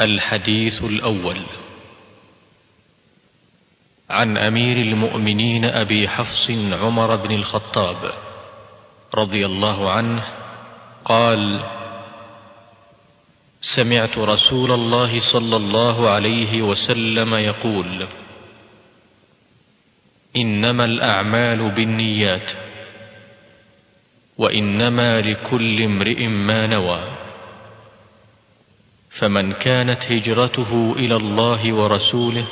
الحديث الأول. عن أمير المؤمنين أبي حفص عمر بن الخطاب رضي الله عنه قال سمعت رسول الله صلى الله عليه وسلم يقول إنما الأعمال بالنيات وإنما لكل امرئ ما نوى. فمن كانت هجرته إلى الله ورسوله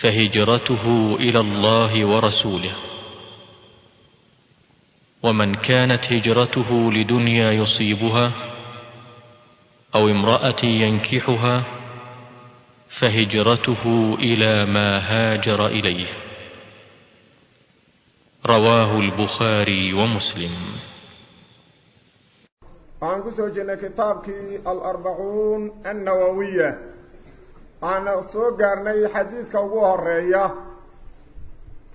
فهجرته إلى الله ورسوله. ومن كانت هجرته لدنيا يصيبها أو امرأة ينكحها فهجرته إلى ما هاجر إليه. رواه البخاري ومسلم. فان كسو جنة كتابك الأربعون النووية فان سو قرني حديثك وقوه الرئية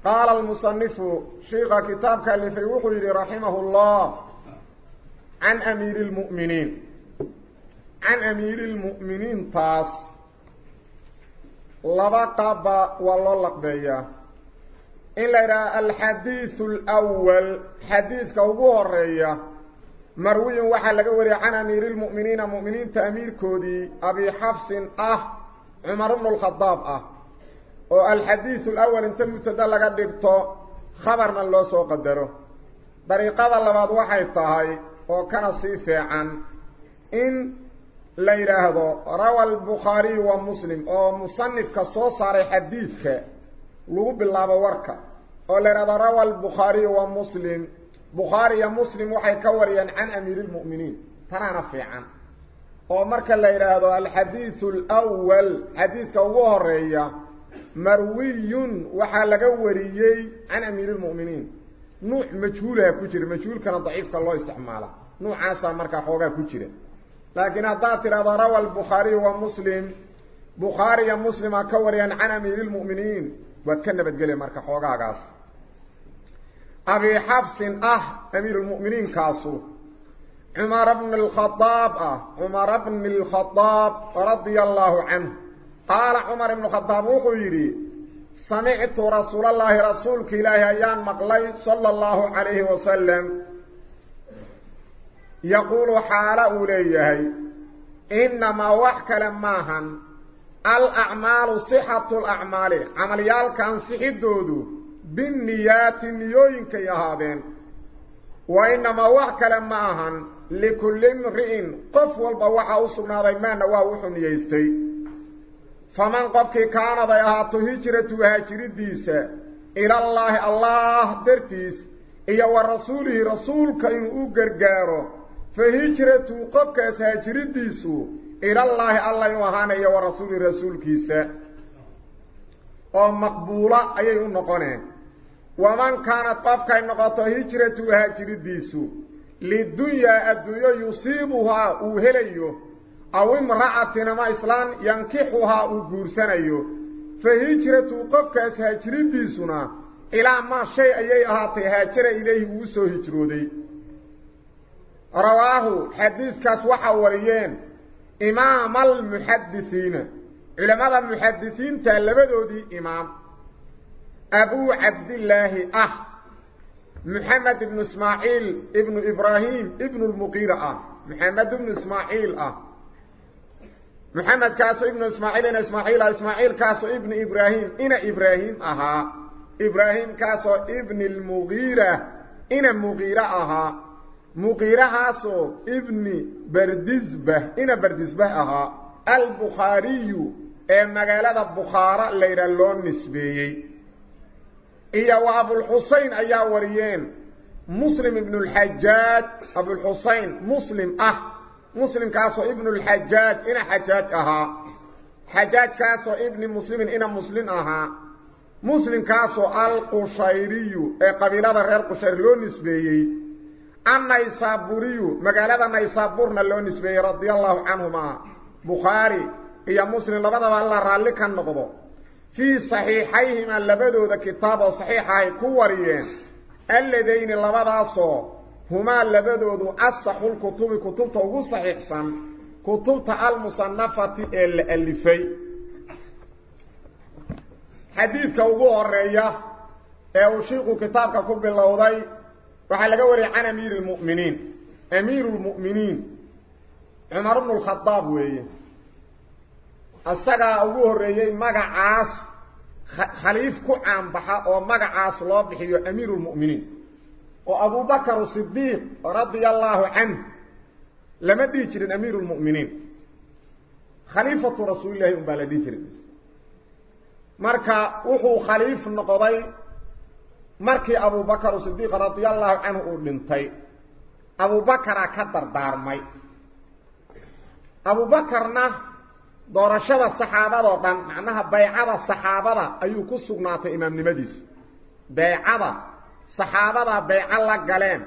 قال المصنف شيخ كتابك اللي في وقوه رحمه الله. عن أمير المؤمنين عن أمير المؤمنين تاس. لبقب والله بي إلا الحديث الأول حديثك وقوه الرئية wariyay can amiiri lmu'miniina mu'miniinta amiirkoodii abi xafsin ah cumar bnu lkhadaab ah oo alxadiidu alawal inta mubtada laga dhigto khabarna loo soo qadaro dariiqada labaad waxay tahay oo kana sii fiican in la yidhaahdo rawa albukhaariyu wa muslim oo musanifka soo saaray xadiidka lagu bilaabo warka oo la yidhahdo rawa albukhaariyu wa muslim بخاري يا مسلم وحي كوريا عن أمير المؤمنين ترى نفيعا ومركا الليلة هذا الحديث الأول حديث كوريا مروي وحالك وريي عن أمير المؤمنين نوح مجهول يا كتير مجهول كان ضعيف كالله استعماله نوح عاسا مركا حوغا كتير لكن الضاطر هذا روى البخاري ومسلم بخاري مسلم كوريا عن أمير المؤمنين واتكنبت قليل مركا حوغا عاسا أبي حفص أه أمير المؤمنين كاسو. عمر بن الخطاب أه عمر بن الخطاب رضي الله عنه. قال عمر بن الخطاب وخيري سمعت رسول الله رسول إله أيام مقلي صلى الله عليه وسلم يقول حال أوليه إنما وحك لماهن الأعمال صحة الأعمال عمليال كان صحي الدودو. بالنيات نيوين كي أهابين وإنما وحك لماهن لكل مرئين قف والبواحة أصبنا ذي ما نواوحن يستي فمن قبك كان ذي أهاتو هجرة هجرة ديسة إلى الله الله درتيس. إيا ورسوله رسول كإن أغرقارو فهجرة قبك سهجرة ديسو إلى الله الله يوهان إيا ورسوله رسول كيسة ومقبولة أيه النقنين ومن كان طبقا نقطة هجرة هاجر ديسو. للدنيا الدنيا يصيبها وهليو أو امرأة نما إسلام ينكحها وقرسن أيو فهجرة قبقا هاجر ديسونا. إلا ما شيء أي أعطي هاجر إليه وسو هجرو دي. رواه حديث كاسوحا وليين إمام المحدثين. علماء المحدثين تلبدو دي إمام. أبو عبد الله أخ محمد بن إسماعيل ابن إبراهيم ابن المقيرة أه. محمد بن إسماعيل أه. محمد كاسو ابن إسماعيل ابن إسماعيل إسماعيل كاسو ابن إبراهيم إنا إبراهيم أها إبراهيم كاسو ابن المغيرة إنا مغيرة أها مغيرة هاسو ابن بردزبة إنا بردزبة أها البخاري أي مغالة بخارة ليرا اللون نسبية إيا وابو الحسين أيا وريين مسلم ابن الحجات أبو الحسين مسلم أه مسلم كاسو ابن الحجات إنا حجات أها حجات كاسو ابن مسلم إنا مسلم أها مسلم كاسو القشيري أي قبيلة غير قشير لو نسبيي أما إصابوري مقالة ما إصابورنا لو نسبيي رضي الله عنهما بخاري إيا مسلم لبدا والله رالي كان نقضو في صحيحيهما لبدو ذا كتابة صحيحة كوريين الذين لبدا صو هما لبدو ذا أصح الكتب كتبت وغو صحيح سن. كتبت المصنفة الالفي حديث كوغو الرئي أو شيخ كتابك كب الله ذي وحلق وري عن أمير المؤمنين. أمير المؤمنين. عمر بن الخطاب ويين isagaa ugu horreeyey magacaas khaliif ku caanbaxa oo magacaas loo bixiyo amiiru اlmu'miniin oo abubakr sidiiq radia allahu canh lama dhihi jirin amiiru اlmu'miniin khaliifatu rasuulilahi un baa la dhihi jiray marka wuxuu khaliif noqday markii abubakr sidiiq radia allahu canhu uu dhintay abubakraa ka dardaarmay abubakarna doorashada saxaabadoo dhan macnaha baycada saxaabada ayuu ku sugnaatay imaamnimadiisu baycada saxaabada bayco la galeen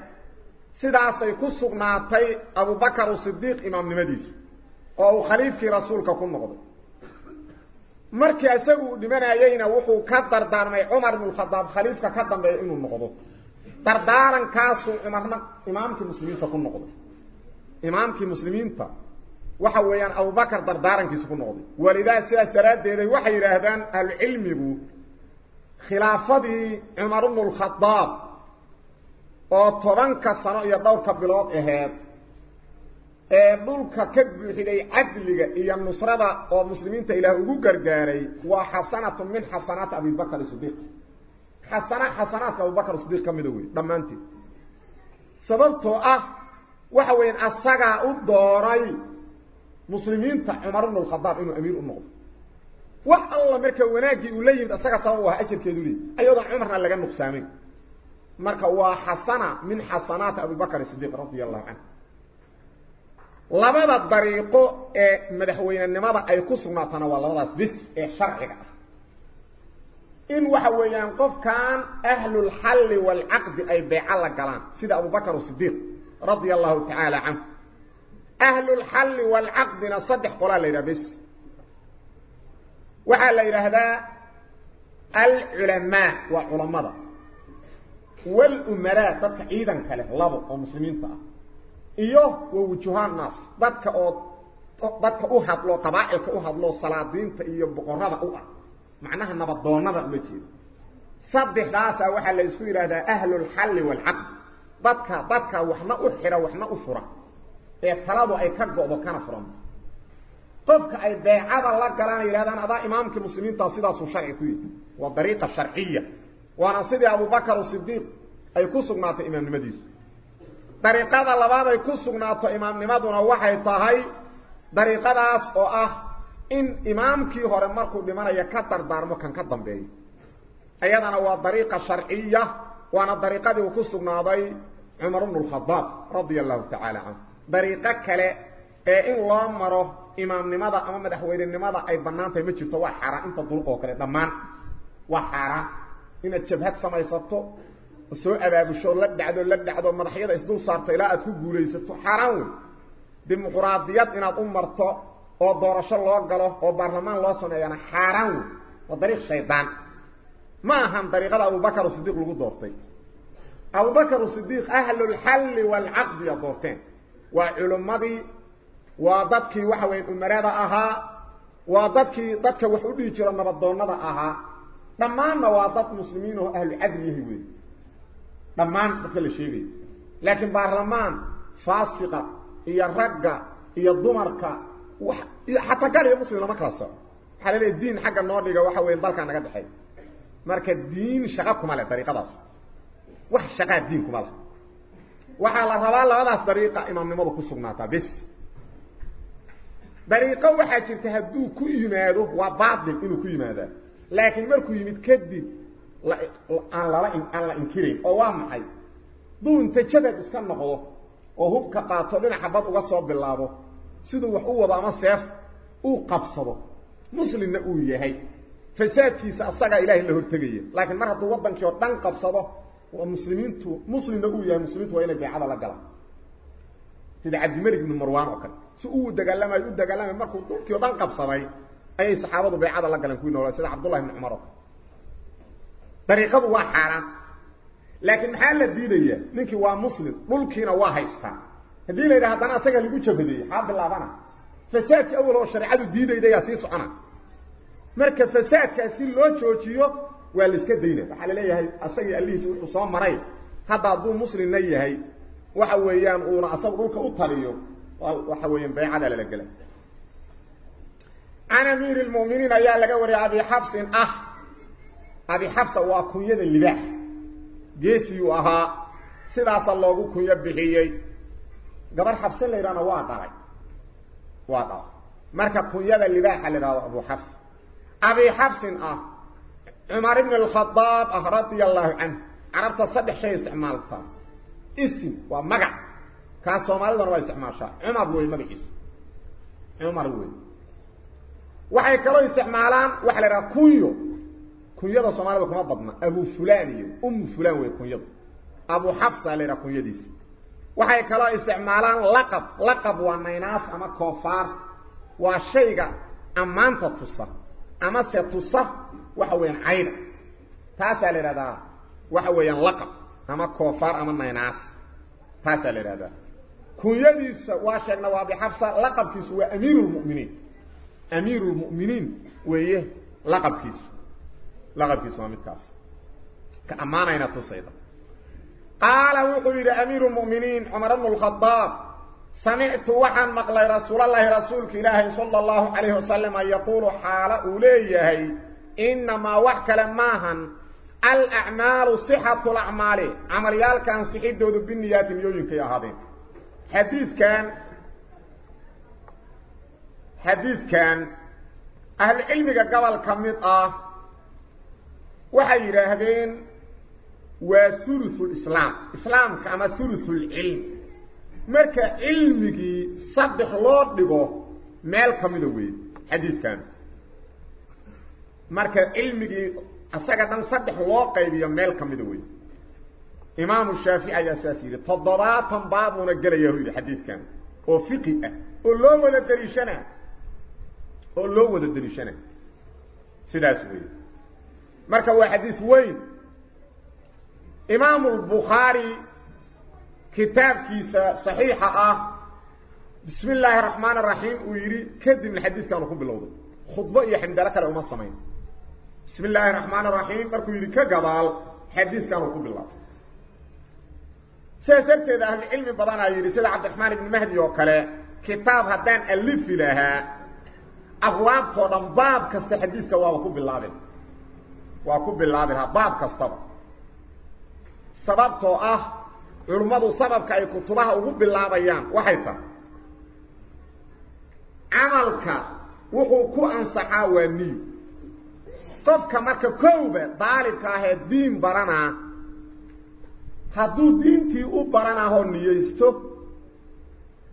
sidaasay ku sugnaatay abubakar sidiiq imaamnimadiisu oo uu khaliifkii rasuulka ku noqday markii isagu uu dhimanayeyna wuxuu ka dardaarmay cumar ibn khadaab khaliifka ka dambeeya inuu noqdo dardaarankaasuu cumarna imaamkii muslimiinta ku noqday imaamkii muslimiinta waxa weeyaan abubakar dardaarankiisu ku noqday walidaa sidaas daraaddeeday waxay yidhaahdaan ahlucilmigu khilaafadii cumar ibnu lkhadaab oo tobanka sano iyo dhowrka bilood aheed ee dhulka ka buuxiday cadliga iyo nusrada oo muslimiinta ilaah ugu gargaaray waa xasanatu min xasanaati abibakr sidiiq xasana xasanaadka abubakr sidiiq ka mida wey dhammaanteed sababtoo ah waxa weeyaan asagaa u dooray مسلمين تعمر انه الخطاب إنه أمير النقض الله مركا وناجي وليم اسغا سبب وها أجر كيدولي عمر عمرنا لغا نقسامين مركا وا حسنه من حسنات أبو بكر الصديق رضي الله عنه. لبابا بريقو إيه، اي مدحوين النمابا أي كسوناتنا والله بس اي شرعي إن وحوين قف كان أهل الحل والعقد أي بيعالك سيد أبو بكر الصديق رضي الله تعالى عنه. أهل الحل والعقد نصدق. قولا ليرا بس. وعلى ليرا هذا العلماء وعلماء. والأمراء تبقى إيدا كاله لابو ومسلمين فأه إيوه ووجهان ناس. بدك بدك أوهد له قبائلك أوهد له صلاة دين فإيوه بقرابة أوه معناها نبضون نظر مجيب صدح راسا وحا ليسوير هذا أهل الحل والعقد. بدك بدك وحنا أحرى وحنا أفرى ee taladu ay ka go'do kana furanto qofka ay beecada la galaan yidhahdaan adaa imaamkii muslimiinta sidaasuu sharci ku yihi waa dariiqa sharciya waana sidii abubakar sidiiq ay ku sugnaatay imaamnimadiisu dariiqada labaad ay ku sugnaato imaamnimaduna waxay tahay dariiqadaas oo ah in imaamkii hore markuu dhimanayo ka dardaarmo kan ka dambeeyo ayadana waa dariiqa sharciya waana dariiqadii uu ku sugnaaday cumar bnu lkhadaab radia allahu tacaala canhu dariiqo kale ee in loo maro imaamnimada ama madaxweynenimada ay bannaan tahay ma jirto waa xaaraan inta dulq oo kale dhammaan waa xaaraan inaad jabhad samaysato soo abaabusho la dhacdo la dhacdo madaxyada isdul saarto ilaa aad ku guulaysato xaaraan wey dimuquraadiyad inaad u marto oo doorasho loo galo oo baarlamaan loo sameeyana xaaraan wey waa dariiq shaydaan ma ahan dariiqada abubakar sidiiq lagu doortay abubakar sidiiq ahlulxalli waalcaqdiya doorteen waa culimmadii وعلمدي وضبكي وحوي امراده أها وضبكي ضبك وحو دي جيره نبد أها ضمان وضب مسلمين واهل عدله وي ضمان كل شيء لكن برلمان فاسقه هي الرقة هي ضمرك حتى قال يا مسلم مكاسا حلال الدين حق النوديغه وحا وين بالكا نغه دخاي marka الدين shaqo kuma leh tariiqadaas wax shaqo diin kuma waxaa la rabaa labadaas dariiqa imaamnimadu ku sugnaataa bes dariiqo waxaa jirta hadduu ku yimaado waa baatil inuu ku yimaadaa laakiin markuu yimid kadib aan lala aan la inkirayn oo waa maxay duu inta jabad iska noqdo oo hubka qaato dhinaca bad uga soo bilaabo siduu wax u wado ama seef uu qabsado muslimna uu yahay fasaadkiisa asagaa ilaahay la hortegaya laakiin mar hadduu waddankii oo dhan qabsado waa inay beecada la galaan sida cabdimalik ibnu marwaan oo kale si uu dagaalamayo u dagaalamay markuu dhulkii o dhan qabsaday ayay saxaabadu baycada la galeen kuwii noolaa sida cabdullahi ibni cumar oo kale dariiqadu waa xaaraan laakiin maxaa la diidaya ninkii waa muslim dhulkiina waa haystaa haddii la yidhaha haddana asaga lagu jabadeeyey xaa bilaabana fasaadka awal oo sharciyadu diidayda yaa sii socona marka fasaadka si loo joojiyo waa la iska dayna waxa la leeyahay asagii allihiis wuxuu soo maray hadda hadduu muslimna yahay waxa weeyaan uuna asagu dhulka u taliyo waxa weeyaan baycada lala gela can amiiri lmu'miniin ayaa laga wariyay abi xabsin ah abi xabsa waa kunyada libaax geesiyuu ahaa sidaasa loogu kunyo bixiyey gabar la yidhahna waa dhalay waa dhalay marka kunyada libaaxa la yidhahdo abu xabs abi xabsin ah عمر بن الخطاب رضي الله عنه عرفت صدح شيء استعمالك اسم ومقع كان صومالي دون رأي استعمال شاء عمر بوي مقع اسم عمر بوي وحي كلا استعمالان وحي لرا كويو كويو دا صومالي بكم أبضنا أبو فلاني أم فلان ويكويو أبو حفصة لرا كويو ديس وحي كلا استعمالان لقب لقب وميناس أما كوفار وشيغ أمانتا تصح أما ستصف وحوين عين تاسع لرادا وحوين لقب. أما كوفار أما ميناس تاسع لرادا كويديس واشقنا وابي حفصة لقب كيس هو أمير المؤمنين. أمير المؤمنين ويه لقب كيس. لقب كيس وامي كاس كأمانا ينطو السيدة قال وقبير أمير المؤمنين عمران الخطاب سمعت وحن مقلي رسول الله رسولك إلهي صلى الله عليه وسلم يقول حال أوليه إنما وحك لماهن الأعمال صحة الأعمال. عمليال كان صحي دود بالنيات يوجد يا هذين حديث كان حديث كان أهل علمك قبل كميطة آه. وحيرا هذين وثلث الإسلام. إسلام كما ثلث العلم. Marka cilmigii saddex loo dhigo meel ka mida wey xadiidkan marka cilmigii isaga dhan saddex loo qaybiyo meel ka mida wey imaamu shaafici ayaa saas yidhi toddobaatan baabuuna gelaya u yidhi xadiidkan oo fiqi ah oo loo wada daliishana oo loo wada daliishana sidaas wey marka waa xadiis weyn imaamu lbukhaari كتاب كيسا صحيحة آه. بسم الله الرحمن الرحيم ويري كد من الحديث كان نقوم بالوضع خطبة إيا حمد لك لأم الصمين بسم الله الرحمن الرحيم أركو يري كقبال حديث كان نقوم بالوضع سيسرت إذا أهل علم بضانا يري سيد عبد الرحمن بن مهدي وكالي كتاب هدان ألف لها أغواب طوضن باب كست حديث كان نقوم بالوضع وأقوم بالوضع باب كستب سببتو أهل sababka ay kutubaha ugu bilaabayaan waxay tahay camalka wuxuu ku ansaxaa waa niyo qofka marka kowba daalibka ahee diin baranaa hadduu diintii u baranahoo niyeysto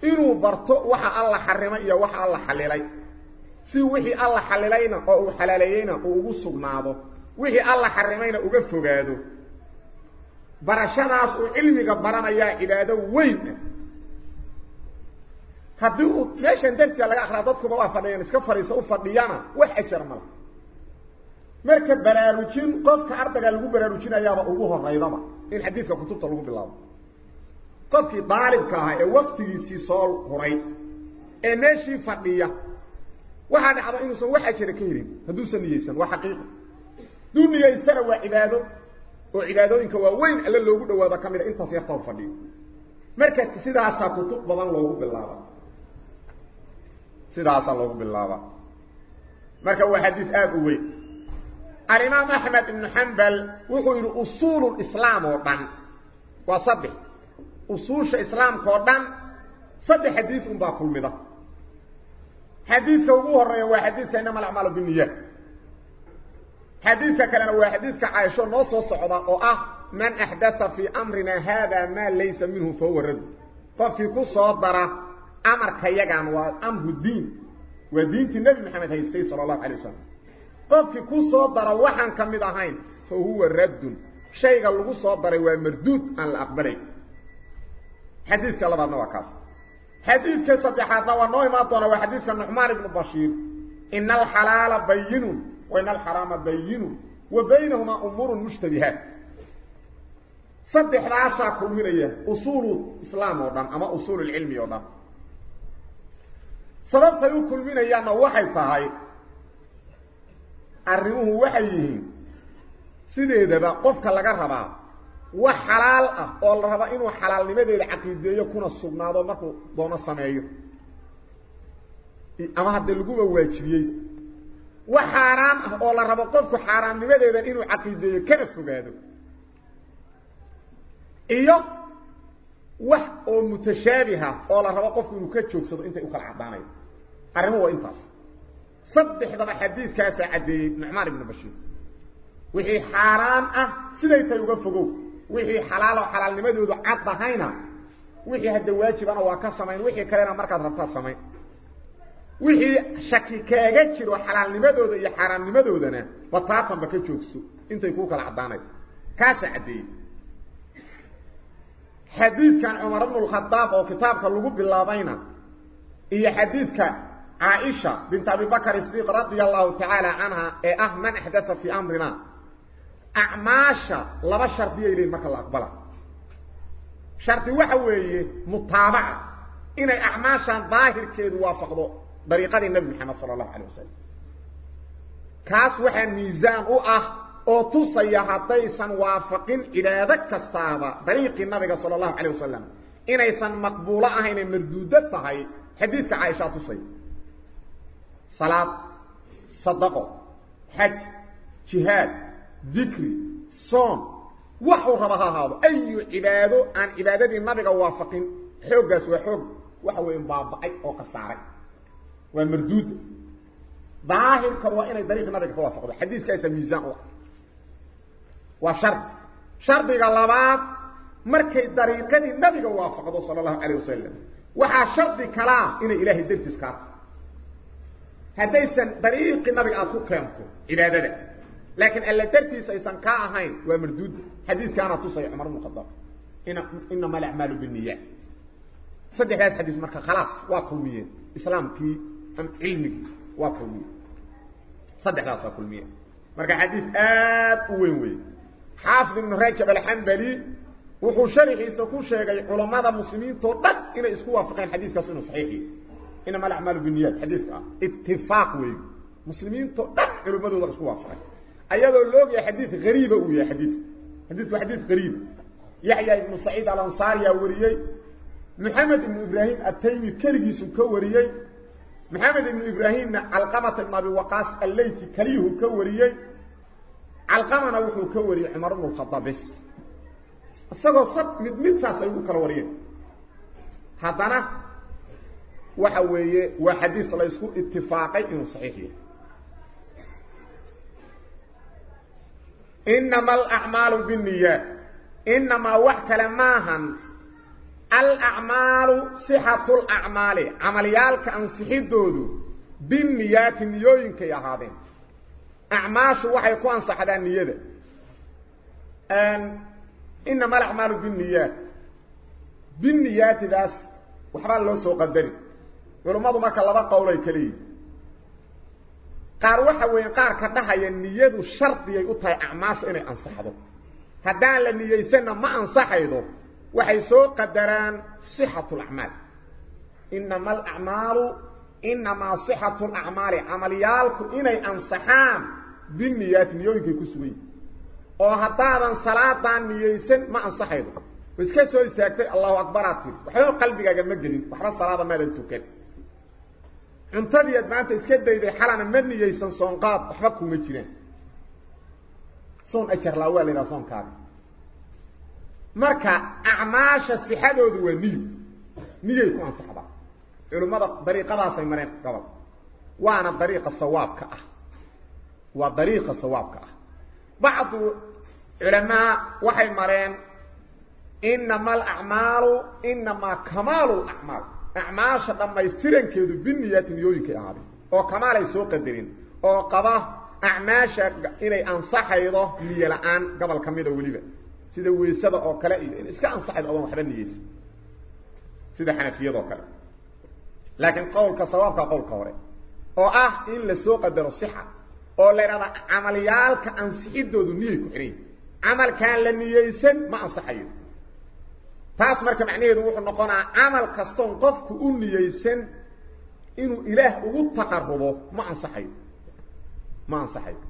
inuu barto waxa alla xarimay iyo waxa alla xalilay si wixii alla xalilayna oo uu xalaaleeyeyna uu ugu sugnaado wixii alla xarimayna uga fogaado barashadaas uu cilmiga baranayaa cibaado weyn ah haddii uu meeshan darsiga laga akraa dadkuba waa fadhiyaan iska fadhiiso u fadhiyana wax ajar mala marka baraarujin qofka ardayga lagu baraarujinayaaba ugu horeydaba in xadiidka kutubta lagu bilaabo qofkii daalibka ahaa ee waktigiisii soo huray ee meeshii fadhiya waxaa dhacda inuusan wax ajara ka helin hadduusan niyeysan waa xaqiiqa hadduu niyeystana waa cibaado oo cibaadooyinka waa weyn alle loogu dhawaado ka intaas yarta u fadhiyo marka sidaasaa kutub badan loogu bilaaba sidaasaa loogu bilaaba marka waa xadiis aada u weyn alimaam axmed ibnu xambal wuxuu yidhi usuulu lislaam oo dhan waa saddex usuusha islaamka oo dhan saddex xadiis unbaa kulmida xadiidka ugu horeeya waa xadiidka inama alacmaalu biniyaat حديثة كلنا هو حديثة عايشة نصة صعبة. آه من أحدث في أمرنا هذا ما ليس منه فهو رد. طب في قصة وضرة أمر كيجا عن أمر الدين ودينة النبي محمد هيستي صلى الله عليه وسلم طب في قصة وضرة وحن كمدهين فهو رد. شيء اللي قصة وضرة ومردود عن الاخبري حديث كلابا نوكاس حديث كسطي حافة ونوي ما طوله وحديث النقمار بن بشير. إن الحلال بينون وإن الحرام بينه وبينهما أمور مشتبهات. صدح العاشا كومينية أصول الإسلام أوضان أما أصول العلم أوضان صدبت يوكل مينية أن وحي تهي أرموه وحيه سيدي دبا قفك لك الربا وحلال أه، أقول الربا إنو حلال لماذا العقيد يكون الصغناء دونك دون السمعي أما هده لقوة واجبية. وحرام أو لا ربا قفكو حرام نمدي بان انو عقيده كان سوغادو ايو وح أو متشابهة أو لا قفكو انو كتشوك صدق انت اوكال عباني ارمو أو انتاس صدح حديث كاسا عدي نعمار ابن بشير وحي حرام آه سليتا يغفقو وحي حلال أو حلال نمدي عطا هينا وحي هدواتي بانا واكا سمين وحي كلينا مركز ربتا سمين wixii shaki kaaga jiro xalaalnimadooda iyo xaaraamnimadoodana bataatanba ka joogso intay kuu kala caddaanayo kaasaa caddeeyey xadiidkan cumar bnu lkhadaab oo kitaabka lagu bilaabayna iyo xadiidka caaisha bint abi bakr sidiiq radia allahu tacaala canha ee ah man axdaa fii amrina acmaasha laba shardiyay leeyiin marka la aqbala shardi waxa weeye mutaabaca inay acmaashan daahirkeedu waafaqdo dariiqadii nebi maxamed sala allahu alay wasalam kaas waxaa miisaan u ah oo tusaya haddaysan waafaqin cibaado kastaaba dariiqii nabiga sala allahu calayh wasalam inaysan maqbuulo ahaynee marduudo tahay xadiidka caaishaa tusaya salaad sadaqo xaj jihaad dikri soon waxuu raba ha ahaado ayu cibaado aan cibaadadii nabiga waafaqin xooggaas waa xoog waxa weya baaba-ay oo kasaaray ومردود ظاهر كوائن الدريق مرك فوافق. الحديث كيسا ميزان وشرط. شرط يقلبات مرك الدريق النبي وافق صلى الله عليه وسلم. وحا شرد كلاه إن إله الدرت اسكار هذا يسان دريق النبي أكو قيمته إبادته لكن ألا الدرت يسان كاهين ومردود حديث كان تصي عمر المخضر إنما الأعمال بالنياء صدح هذا الحديث مرك خلاص. واقوميين. إسلام كي أم علمي وكلمي صدق لا صدق كلمي مركا حديث آت وين وين. حافظ من رجب الحنبلي وحو شرح يسكو شيء ماذا المسلمين تطلق إنه إسكو وفقين حديث كسونه صحيحي. إنما الأعمال بالنيات. حديث آه. اتفاق وين. مسلمين تطلق إنه مدو دقسكو وفقين أيضا اللوغ يا حديث غريبة ويا حديث. حديث وحديث غريب. يحيى بن سعيد الأنصاري يا وريي. محمد بن إبراهيم التيمي كرقي سكو وريي محمد بن إبراهيم علقمة النبي وقاس الليت كليه كوري علقمة نوح كوري عمر بن الخطاب. السبب صد من مدفع سيقول كوري هذا وحوية وحديث الله يسكو اتفاقي انه صحيحي إنما الأعمال بالنية إنما وحك لماهن الأعمال صحة الأعمال. عمليالك أن الدودو بالنيات النيوينك يا هادين. أعماش وحيكو كون هذا النية أن إنما الأعمال بالنيات. بالنيات داس وحبال الله سوق الدري. يقولوا ماذا ما كلابا قولي كلي. قار وحوين قار كدها ينيادو شرط يأتها أعماش إني أنصح هذا هدان لنيسان ما أنصح هذا وحي سو قدران صحة الأعمال. إنما الأعمال إنما صحة الأعمال عمليالك إني أنصحام بالنيات نيويك كسوين. أو حتى أن صلاة نييسن ما أنصحه وإذا كنت سيكتب الله أكبر أكبر وحيو قلبك مجلين وحرى الصلاة ما لن تكن انتبهت ما أنت إسكت دي دي حالان من نييسن صنقاط. أحبكم مجلين صن أجر لأولي لصنقاط marka acmaasha sixadoodu waa niyo niyay ku ansaxdaa culimmada dariiqadaasay mareen gobol waana dariiqa sawaabka ah waa dariiqa sawaabka ah bacdu culamaa waxay mareen inama alacmaalu inamaa kamaalu lacmaal acmaasha dhammaystirankeedu biniyaati niyooyinkay ahaadeen oo kamaalay soo qadareen oo qaba acmaasha inay ansaxaydo niyo la-aan gobol ka mida weliba sida weysada oo kale iyo in iska ansaxaydo odan waxba niyeysa sida xanafiyadoo kale laakiin qowlka sawaabka qowlka hore oo ah in la soo qadaro sixa oo la idhahda camalyaalka ansixidoodu niyay ku xidhan yihin camalkaan la niyeysan ma ansaxayo taas marka macnaheedu wuxuu noqonaa camal kastoon qofku u niyeysan inuu ilaah ugu taqarrubo ma ansaxayo ma ansaxayo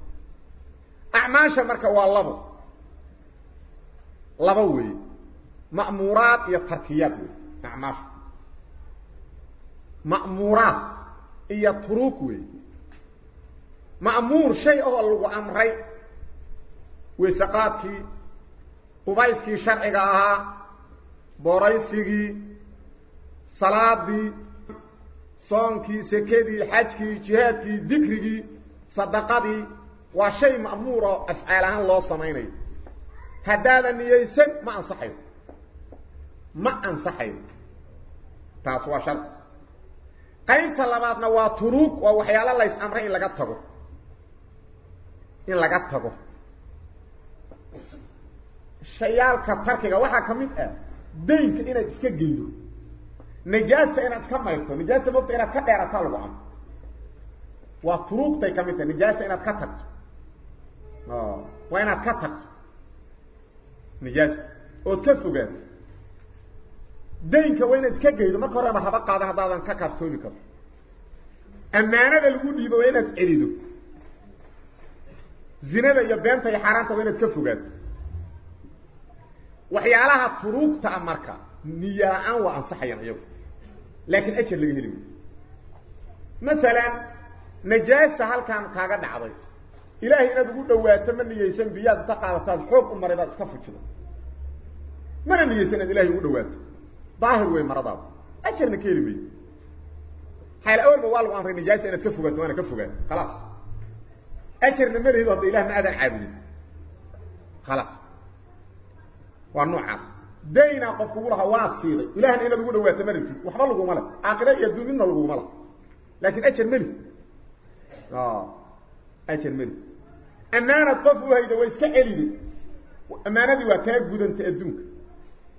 acmaasha marka waa labo laba weeye ma'muuraad iyo tarkiyaad wey acmaasha ma'muuraad iyo turuug wey ma'muur shay oo lagu amray weysaqaadkii qubayskii sharciga ahaa boraysigii salaadii soonkii sekadii xajkii jihaadkii dikrigii sadaqadii waa shay ma'muur oo afcaal ahaan loo samaynayo turuug waa waxyaalo lays amray in laga tago in laga tago shayaalka tarkiga waxaa ka mid ah daynka inaad iska geydo najaasta inaad iska mayrto najaasta mogta inaad ka dheerataa lagu amro waa turuugtay ka mid tahay najaasta inaad ka tagto waa inaad ka tagto inaad iska geydo marka horeba haba qaadan haddaadan ka kaaftoomi karto ammaanada lagu dhiibo waa inaad celido zinada iyo beenta iyo xaaraanta waa inaad ka fogaato waxyaalaha turuugta a marka niya la-aan waa ansaxayaan iyagu laakiin ajar laga heli mayo masalan najaasa halkaan kaaga dhacday ilaahay inaad ugu dhawaato ma niyeysan biyaad inta qaadataad xoog u maray baad iska fujido mana niyeysan inaad ilahay ugu dhawaato daahir wey maradaada ajarna ka heli mayo xaal awalba waa lagu amray najaasa inaad ka fogaato waana ka fogaato khalaas ajarna ma lehido hadda ilah ma aadan caabudin khalaas waa noocaas daynaa qof kugu lahaa waa siiday ilahna inaad ugu dhawaato ma rabtid waxba laguma le aakhira iyo adduun midna laguma le laakin ajar meli ajar meli celide ammaanadii waa kaa gudantay adduunka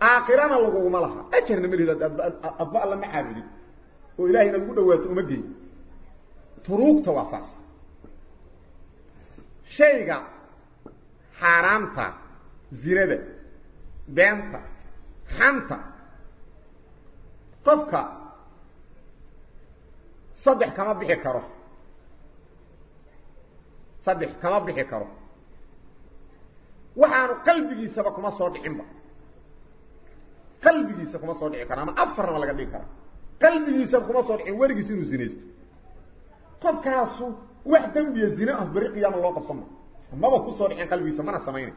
aakhirana laguma laha ajarna melihid adba alla ma caabudin oo ilahay inaad ugu dhawaato uma geyn turuugta waa saas shayga xaaraamta zinada beenta xanta qofka saddex kama bixi karo saddex kama bixi karo waxaanu qalbigiisaba kuma soo dhicinba qalbigiisa kuma soo dhici karo ama afarnama laga dhigi kara qalbigiisaba kuma soo dhicin weligiis inuu zinaysto qofkaasu wax dembiya zine ah beri qiyaama loo qabsan ma maba kusoo dhicin qalbigiisa mana samaynay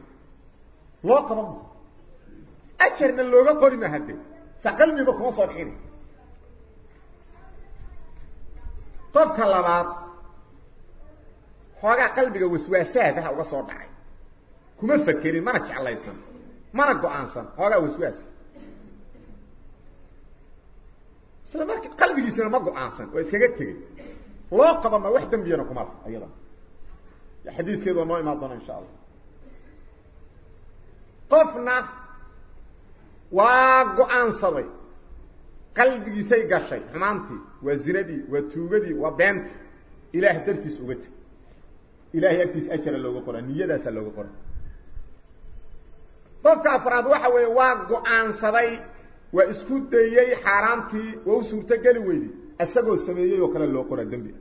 loo qaban ma ajarna looga qori ma hadde sa qalbiba kuma soo dhicin qofka labaad xoogaa qalbiga waswaasaadaha uga soo dhacay kuma fakerin mana jeclaysan mana go-aansan xoogaa waswaas isla marki qalbigiisina ma go-aansan waa iskaga tegey loo qaba ma wax dembiyana kuma la ayada xadiidkeedu waa noo imaan doona insha allah qofna waa go-aansaday qalbigiisay gashay xumaantii waa zinadii waa tuugadii waa beentii ilaah dartiis uga teg إلهي أكتش أجر اللوغة قرآن نية داسة اللوغة قرآن. طبك أفراد واحد ويواقق عن صدي وإسكود ديي حرامتي ووسور تقالي ويدي. أساقو السبيل يوكال اللوغة قرآن دنبي.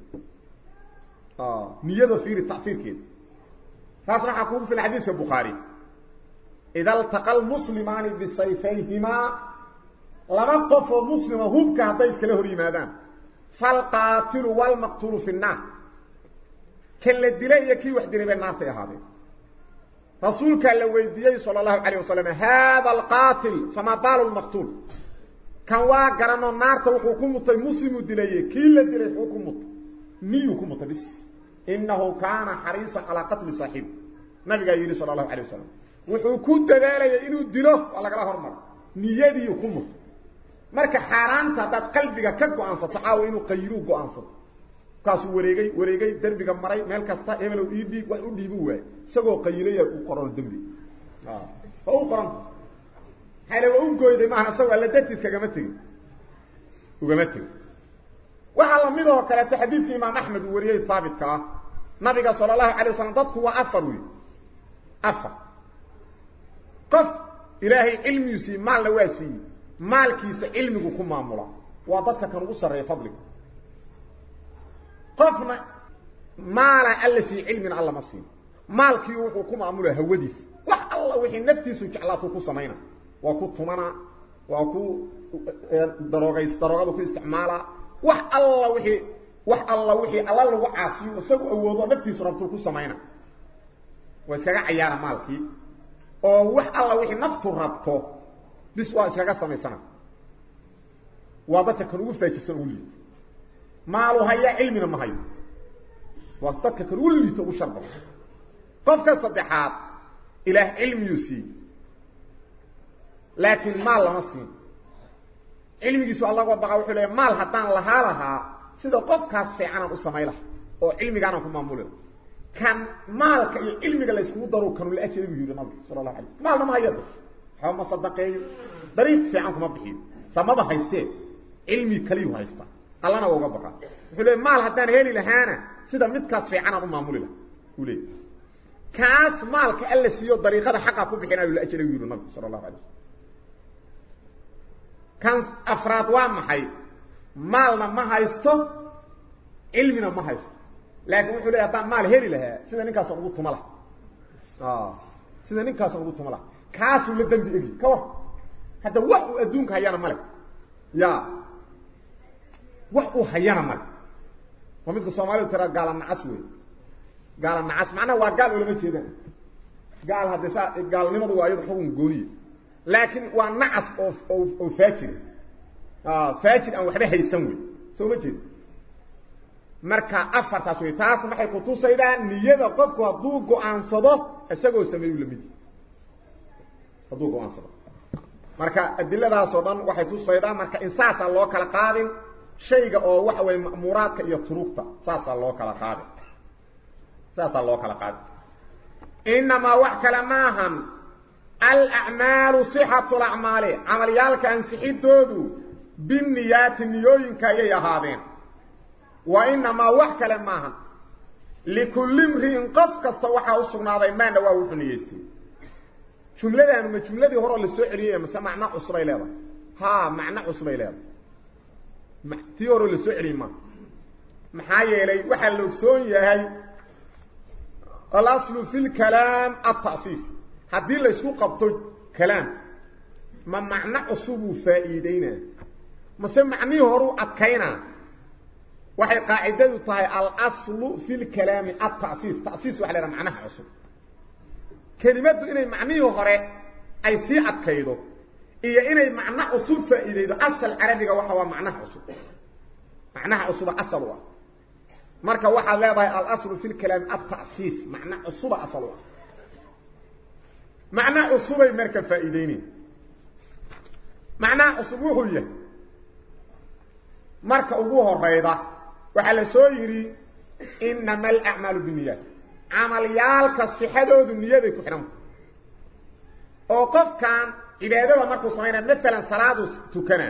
آه، نية دفير التعفير كيد. فأصرح أقول في الحديث البخاري. إذا التقى المسلمان بصيفيهما لما قفوا مسلمة هم كهتايف كلهر إمادان فالقاتل والمقتول في النهر allahu calayh wasalam hada alqaatil famaa baalu lmaqtuul kan waa garanoo naarta wuxuu ku mutay muslimuu dilaye kii la dilay wuxuu ku mutay niyuu ku mutay bis inahu kaana xariisan calaa qatli saaxiib nabigaa yidhi sala allahu alay wasalam wuxuu ku dadaalayay inuu dilo waa lagala hormaro niyadiiu ku mutay marka xaaraanta haddaad qalbiga ka go-aansato caawa inuu qayiluu go-aansato kaasuu wareegay wareegay derbiga maray meel kasta hebelow ii dhiib wax u dhiibu waay isagoo qayilaya u qoran dembi waa u qoran maxaale waa u gooyday maaha isagoo alla dartiis kagama tegin ugama tegin waxaa lamid oo kaleeto xadiidka imaam axmed uu wariyey haabitka ah nabiga sala allahu alay wasalam dadku waa afar wey afar qof ilaahay cilmigu siiyey maalna waa maalkiisa cilmigu ku maamula waa dadka kan ugu sarreeya fadliga si cilmina alla ma siin maalkii wuxuu ku maamulaa hawadiis wax alla wixii naftiisu jeclaato ku sameeyna waa ku tumana waa ku darogays darogadu ku isticmaala wax alla wixii wax alla wixii alla lagu caasiyo isagu awoodo naftiisu rabto ku sameeyna waa iskaga ciyaara maalkii oo wax alla wixii naftu rabto bis waa iskaga sameysana waa dadka kan ugu faajirsan ugu liito maalu haya cilmina ma hayo waa dadka kan ugu liito ugu sharba qofka saddexaad ilaah cilmiyuu siiyey laakiin maal lama siin cilmigiisu allah wadaqa wuxuu leeyahay maal haddaan lahaa lahaa sida qofkaas fiicanaan u samay laha oo cilmigaanaan ku maamuli laha kan maalka iyo cilmiga la iskugu daro kanu la ajari buu yidhi nabigu sala allahu alay slam maalna ma hayado waxba ma sadaqeeyo dariiq fiican kuma bixiyo samaba haystee cilmi kaliyu haysta sida midkaas fiicanaan u maamuli laha uu leeyahy kaas maalka alla siiyo dariiqada xaqa ku bixinayo la ajray yiri nabi sallallahu alayhi wasallam kan afraad waa maxay maalna ma haysto ilmina ma haysto laakiin wuxuu leeyahay haddaan maal heli lahaa sida ninkaas ugu tuma laha ah sida ninkaas ugu tuma laha kaasuu la dambi egi ka war hadda wax uu adduunka hayana male ya wax uu hayana male waa midka soomaalidu tira gaala nacas wey gaal nacas macnaha waa gaal ulama jeedaan gaal hadda saa gaalnimadu waa iyadu xukun gooniye laakiin waa nacas oo oo faajir ah faajir aan waxba haysan wey soo ma jeed marka afartaas way taas maxay ku tusaydaa niyada qofku hadduu go'aansado isagoo sameeyu lamid hadduu go'aansado marka adiladaas oo dhan waxay tusaydaa marka in saasa loo kala qaadin shayga oo waxa weeye ma'muuraadka iyo turuqta saasa loo kala qaadin ساسا الله كلا قاد انما وحكلا ماهم الاعمال صحه الاعمال عمليالك ان صحيدودو بالنيات نيوين كاي هادين وانما وحكلا ماهم لكل امرئ قف كستا waxa u sugnaaday maana waa wuxuu niyeystay jumladan ma jumladii hore la soo celiyay ma macna cusbay leedahay ha macna ma tii hore la soo celiyay ma. Maxaa yeelay waxa la ogsoon yahay الأصل في الكلام التأسيس هذه اللي يسكو قبطو كلام ما معنى أصوب فائدين ما سمعني هرو أتكينا وحي قاعدة طهي الأصل في الكلام التأسيس تأسيس وحي معنى أصوب كلمات إني معني هرو أي سي أتكيدو إيا إني معنى أصوب فائدين أصل عربي وحوا معنى أصوب معنى أصوب أصل واحد marka waxa leedahay al asl fi kalam at-ta'sis macna usuba asal macna usubay marka faa'iideeyeen macna usubuhu yahay marka ugu horeyda waxa la soo yiri innamal a'malu binniyat amaliyalka sihadoodu niyaday ku xiran oo qofkan ibaadada markuu sameeyay mesela salaadu tukana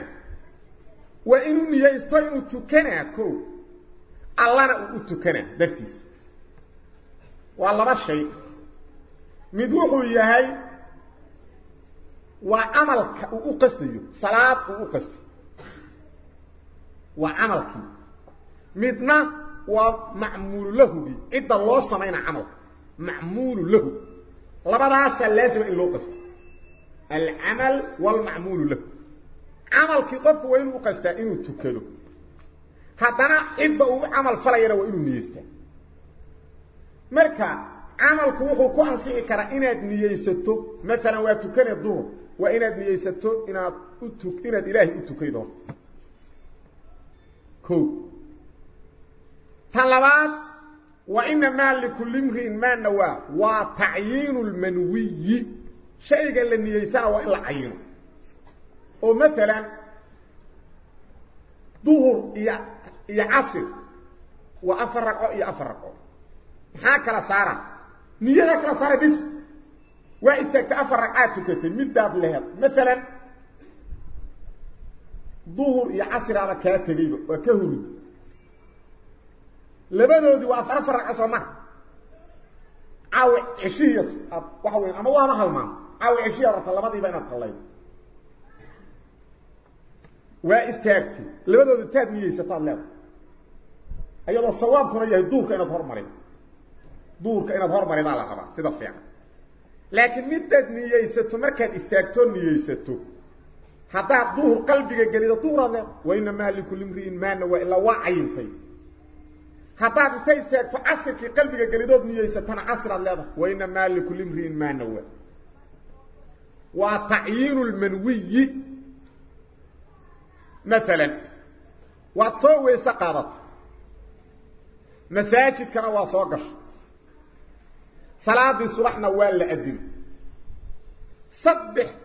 wa inuu niyaysto inuu tukana ko allana uu tukana dartiis waa laba shay mid wuxuu yahay waa amalka uu u qasdayo salaad uu u qasday waa amalkii midna waa macmuulu lahu cidda loo samayna camalka macmuulu lahu labadaasa laazima in loo qasdo العمل والمعمول له. عمل كقف وين وقفت انه تكلو. هذانا إبا عمل فلا يرى وين نيسته. مركا عمل كو هو كو ان في كره ان نيسته. مثلا وقت كان الظهر وان نيسته ان اتوك ان الله اتوكيدو كو. طلبات وإن ما لكل امرئ ما نوى وتعيين المنوي. شيء قال لي ليس هو ومثلا ظهر يا يا عصر وافرق يا افرق هكذا صار. نيهك صار بس. وايتك افرقاتك من داب له مثلا ظهر يا عصر على كاتبي وكهوري لبنود وافرق صمح أو عشية. واه وين اما واه ما هلمان أو عشية رت لمدي بين الطلين واستاكت لمدود التاد ميه شطان له ايو الصواب كنا يهي دورك أنا ظهر مريض. دورك أنا ظهر مريض على حبا سيدا فيعك لكن ميه تاد ميه ستو مركات إستاكتون ميه ستو حتى دور قلبك قليل دورا له وإنما لكل مرئين مانا وإلا وعين فيه. حتى تستاكتو عصر في قلبك قليل دورا ميه ستان عصر الله. وإنما لكل مرئين مانا وإلا وتعيين المنوي. مثلا وتصوي سقرت مساجد كان وصوقش. صلاة دي صلاحنا وان لأدين. صبح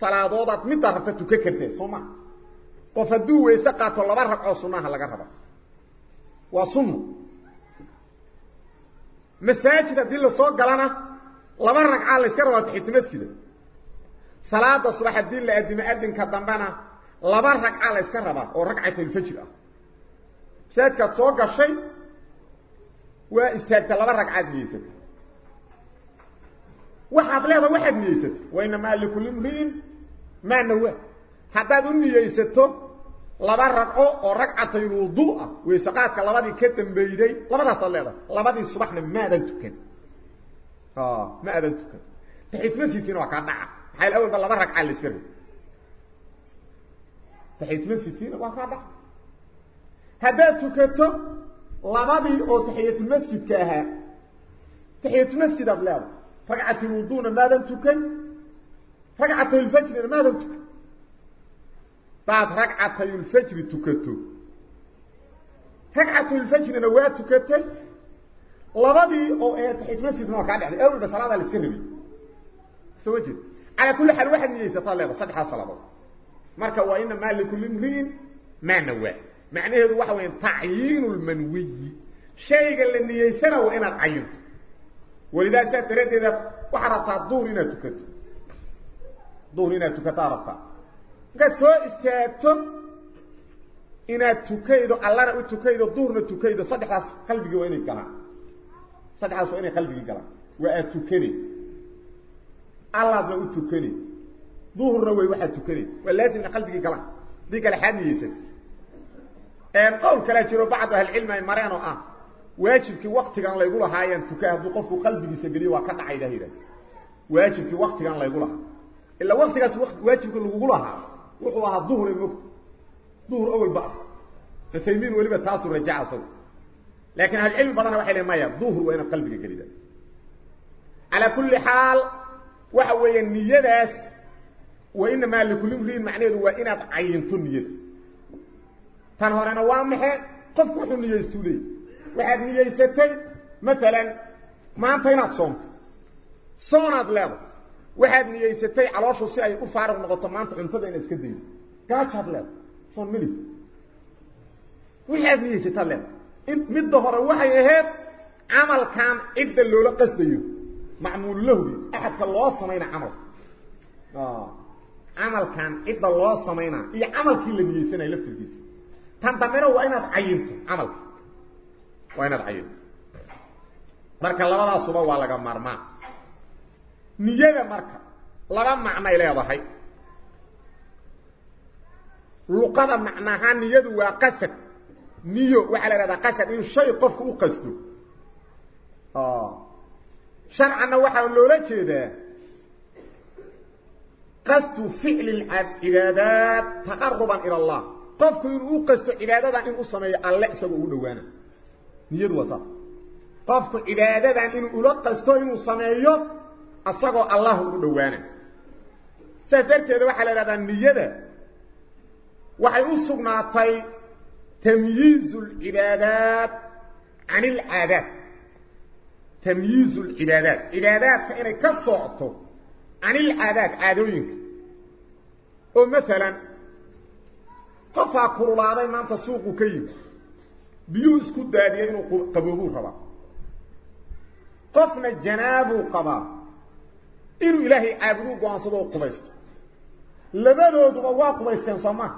صلاة دوضات متى رفتو ككرتين صمع قفدو ويسقات الله برحق وصمعها لقربة وصمع مساجد دي اللي صوق قلنا لبرك على اسكروا تحيط مسجد. Salaada subax haddii la adimo adinka dambena laba ragca la yska rabaa oo ragcatulfajr ah masaajidkaad soo gashay waa istaagta laba ragcaad niyeysata waxaad leedaha waxaad niyeysato wainamaa likulli mri'in maa nawa haddaad u niyeysato laba ragco oo ragcatayulwudu ah weyseqaadka labadii ka dambeyday labadaasaad leedahay labadii subaxna maadan tukan ma adan tukan taxiit masjidkiina waa kaa dhaca حي الأول بلا برك على السر تحيت من 60 وقعد هباتك تو لبابي أو تحيت المسجد كأها. تحيت المسجد ابلاو رجعت الوضوء ما لم تكن. رجعت الفجر ما لم تكن. بعد رجعت الفجر تكتو. رجعت الفجر نوات تكتل لبابي أو تحيت المسجد ما كان يعني. أول بس على السر سوجد على كل حال واحد ليس طالب صدحة صلبة. مركة وإنما لكل مرين ما نوى معنى هذا هو تعيين المنوي. شيء اللي يسنى وإن تعيين ولذا ترد إذا وحرصت دورنا تكت. دورنا تكت عرفة. قد سواء استيادتم إنا تكيدوا ألانا تكيدوا دورنا تكيدوا صدحة قلبك وإنك قلع صدحة وإنك قلبك قلع وآتوا كريم الله ذا وتكني ظهر روي واحد تكني ولازم قلبك كلا ديك الحديث ام قول كلا جرو بعض أهل العلم ان مرانو آه واجبك وقت كان لا يقولها ان تك هذا قف قلبك سغلي وا كدعي دهيره واجبك وقت كان لا يقولها الا وقت كان وقت واجبك لو يقولها و هو ظهر الوقت ظهر اول بعض فتيمين ولي بتاس رجع أصلا لكن هالعلم بدنا واحد ما يا ظهر وين قلبك كده على كل حال waxa weeye niyadaas wa inamaa likulli mriin macnaheedu waa inaad cayinto niyada tan horena waa maxe qofku wuxuu niyeystuu leey waxaad niyeysatay maalan maanta inaad soomto soonaad leedahay waxaad niyeysatay calooshu si ay u faarig noqoto maanta cuntada inaad iska daydo gaajaad leedahay soon meli waxaad niyeysataad leedahay midda hore waxay ahayd camalkan cidda loola qasdayo معمول له. أحد الله سمينا عمل. آه. عمل كان اذا الله سمينا اي عمل كي لم يسنا يلف تلبيس تنتمر وين عينت عملك وين عينت مركه لا لا سبا ولا مرما. نيجا مركه لا معنى له لقد معنى هان يدو وقصد نيو وعلى رضا قصد إن شيء قفك وقصده آه. شرعنا وحاو اللولات قصد فعل العبادات تقربا إلى الله. قفك ينقو قصد عبادات عن قصمي اللأس وقلوانا نيد وصف قفك عبادات عن قلو قصد عن قصمي أصغى الله وقلوانا سترت هذا وحال هذا النيد وحي قصد تمييز العبادات عن العادات. تمييز العبادات. عبادات كأنه كالصعطة عن العادات عادوين ومثلا قفا كرولاني ما أنت سوق كيب بيوز كود دادين قبوه ربا قفنا الجناب قبا إنو إلهي عابدو قوانصدو قبشت لبادو دقوا قبشتين صما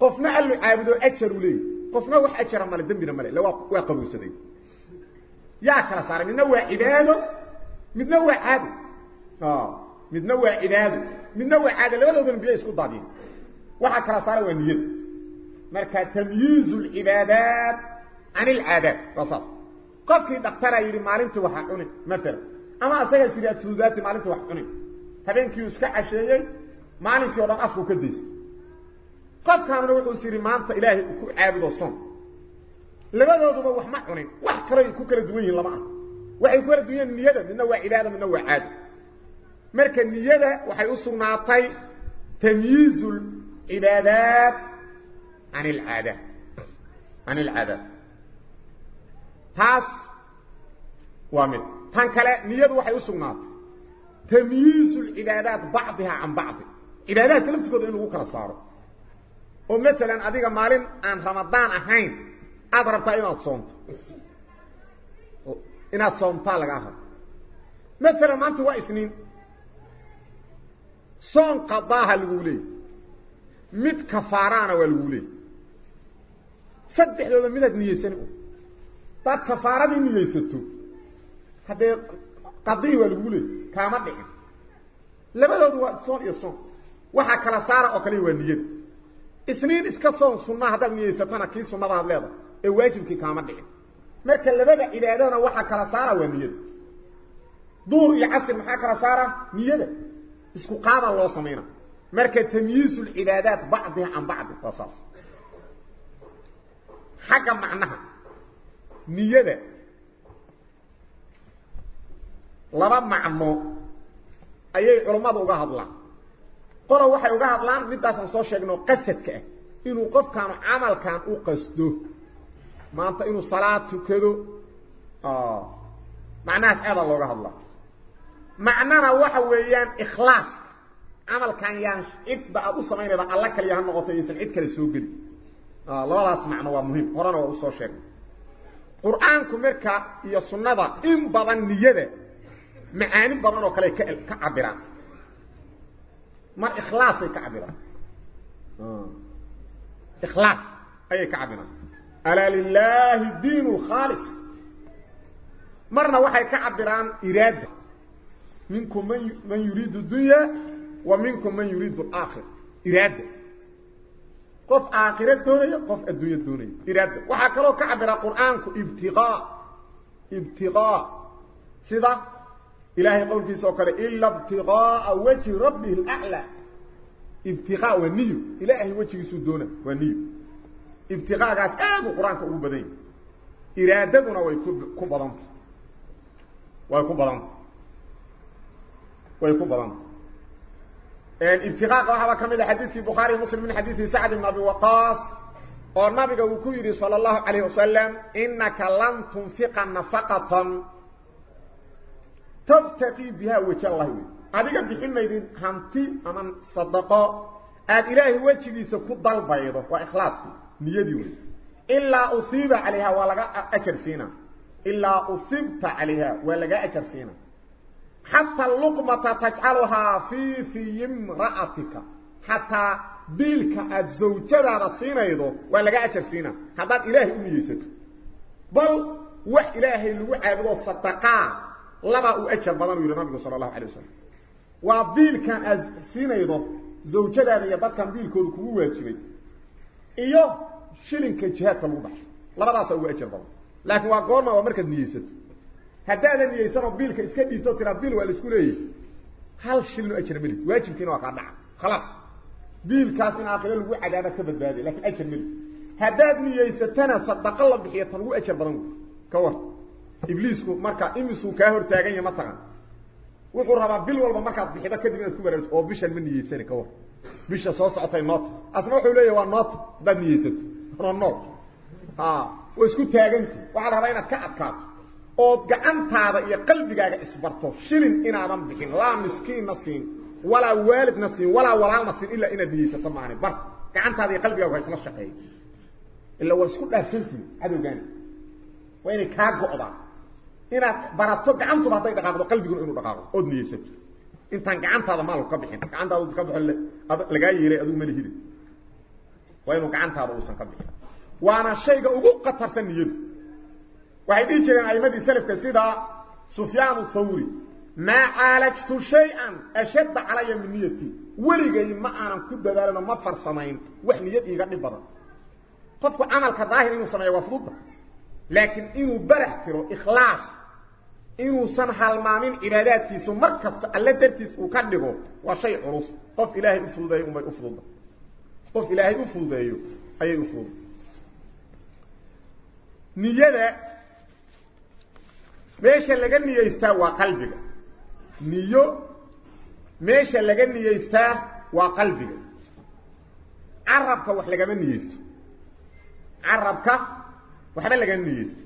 قفنا اللي عابدو أجر ليه قفنا وح أجر مالي دنبنا مالي لواق قبوه سديد يا كلا صار من نوع عباده من نوع عاده آه من نوع عباده من نوع عاده لو لو بيس كو دابين وحا كلا صار وين نيه مركا تمييز العبادات عن العادات. رصاص. قف كي دكتره يري مالنت وحا قني مثلا. أما اسغل في ذات سوزات مالنت وحا قني هبن كيو اسكا عشيهي مالنت يورا افو كديس قف كان لو سيري مانتا إلهي كو عابدو صوم labadooduba wax ma cunin wax kaley ku kala duwan yihiin lama ah waxay ku kala duwan yihiin niyada midna waa cibaada midna waa caado marka niyada waxay u sugnaatay tamyiizu cibaadaat can ilcaadaat can ilcaadaat taas waa mid tan kale niyadu waxay u sugnaatay tamyiizu lcibaadaat bacdiha can bacdi cibaadaadka laftigooda in lagu kala saaro oo maalan adiga maalin aan ramadaan ahayn aada rabtaa inaad soomto inaad soomtaa lagaa rabo maalan maanta waa isniin soon qadaaha lagu leeyay mid kafaaraana waa lagu leeyay saddexdooda midaad niyeysani daad kafaaradii niyeysato haddee qadii waa lagu leeyay kaama dhicin labadoodu waa soon iyo soon waxaa kala saara oo kaliya waa niyada isniin iska soon sunna haddaad niyeysatana kii sunnadaad leedahay ee waajibkii kaama dhicin marka labada cibaadadana waxaa kala saara waa niyada duur iyo casr maxaa kala saara niyada isku qaada loo samayna marka tamyiizu lcibaadaat bacdiha can bacdi waa saas xagga macnaha niyada laba macno ayay culammadu uga hadlaan qolo waxay uga hadlaan midaasaan soo sheegno qasadka ah inuu qofkaanu camalkan u qasdo maanta inuu salaad tukado macnahaas aadaa looga hadlaa macnana waxa weeyaan ikhlaas camalkan yaan cidba aad u samaynayda alla kaliya ha noqoto yaysan cid kale soo geli labadaas macno waa muhiim horena waa usoo sheegnay qur-aanku marka iyo sunnada in badan niyada macaani badan oo kale ka ka cabiraan mar ikhlaasay ka cabiraan ikhlaas ayay ka cabiraan ألا لله الدين الخالص مرنا وحي كعبران إرادة. منكم من يريد الدنيا ومنكم من يريد الآخر إرادة. قف آخرة الدنيا قف الدنيا الدنيا إرادة. وحكا لو كعبر القرآن ابتغاء. ابتغاء. سيدا؟ إلهي قول في سوكرة إلا ابتغاء وجه ربه الأعلى. ابتغاء والنيو إلهي وجه يسود يسودونه والنيو ابتغاءات ايد القرآن كو بدين. إرادتنا وهي كو بدن وهي كو بدن وهي كو بدن إن ابتغاء هذا كما الحديث البخاري ومسلم من حديث سعد بن أبي وقاص. اور نبي كو صلى الله عليه وسلم إنك لن تنفق نفقة. تبتقي بها وجه الله. هذه بحمد هانتي امام صدقة. ادراه وجهي سو كو دلبيده وإخلاصي. نيتي وي إلا أصيب عليها ولا أجر سينا. إلا أصيبت عليها ولا أجر سينا. حتى اللقمة تجعلها في في امرأتك. حتى بيلك اتزوجها رسينا يدو ولا أجر سينا. هذا اله اميسك بل و اله لو عابدو صدقا لما أجر بدل النبي صلى الله عليه وسلم. وبيلك اتزينا يدو زوجها يبقى كان بيلك كو واجبك iyo shilinka jihaadka lagu baxsho labadaasa ugu ajar badan laakiin waa goorma waa markaad niyeysato haddaadan niyeysanoo biilka iska dhiibto tiraa biil waa la isku leeyahy hal shilino ajar meli waajibkiina waa kaa dhaca khalaas biilkaas in aakhiro lagu cadaaba ka badbaadiy lakin ajar meli haddaad niyeysatana sadaqo la bixiyo tan ugu ajar badan ka war ibliisku marka imisuu kaa hortaagan yahy mataqan wuxuu rabaa bil walba markaad bixido kadib inaad ku baraarto oo bishan ma niyeysani ka war بيشا صوصعتي مات اسمحوا لي وان مات بميتت أنا النور ها. ويسكو تاغنت. وحال هلين اتكاعدكات أو قعنت هذا إيا قلبك اغا إسبرتو. شلن إنا عدم بكين لا مسكين نسين. ولا والد نسين. ولا ورال نسين. إلا إنا بيشا طمعني بر. قعنت هذا إيا قلبك اغا اسمح شقي. إلا ويسكو دار سلتي عدو قاني وين كاقو اضع أنا برطو قعنتو بحطي دقاقو قلبك إنو دقاقو اذني يسبت intaan gacantaada maalku ka bixin gacantaada ka baxo lagaa yeelay adigu malihide waa inuu gacantaada uusan ka bixin waana shayga ugu qatarsan niyadu waxay dhihi jireen aimadii selafka sida sufyaan thawri maa caalajtu shay-an ashadda calaya min niyati weligay ma aanan ku dadaalino ma farsamayn wax niyad iiga dhib badan qofku camalka daahir inuu sameeya waa fududda laakiin inuu barax tiro ikhlaas إنو سن حلمامين إراداتي سو مركز ألا ترتيس وكاندهو وشيء عروس قف إلهي أفرد أيو ما أفرد قف إلهي أفرد أيو أي أفرد نيادة ماشا لغن نيايستا وقلبك نيو ماشا لغن نيايستا وقلبك عربك وح لغن نيايست عربك وح لغن نيايست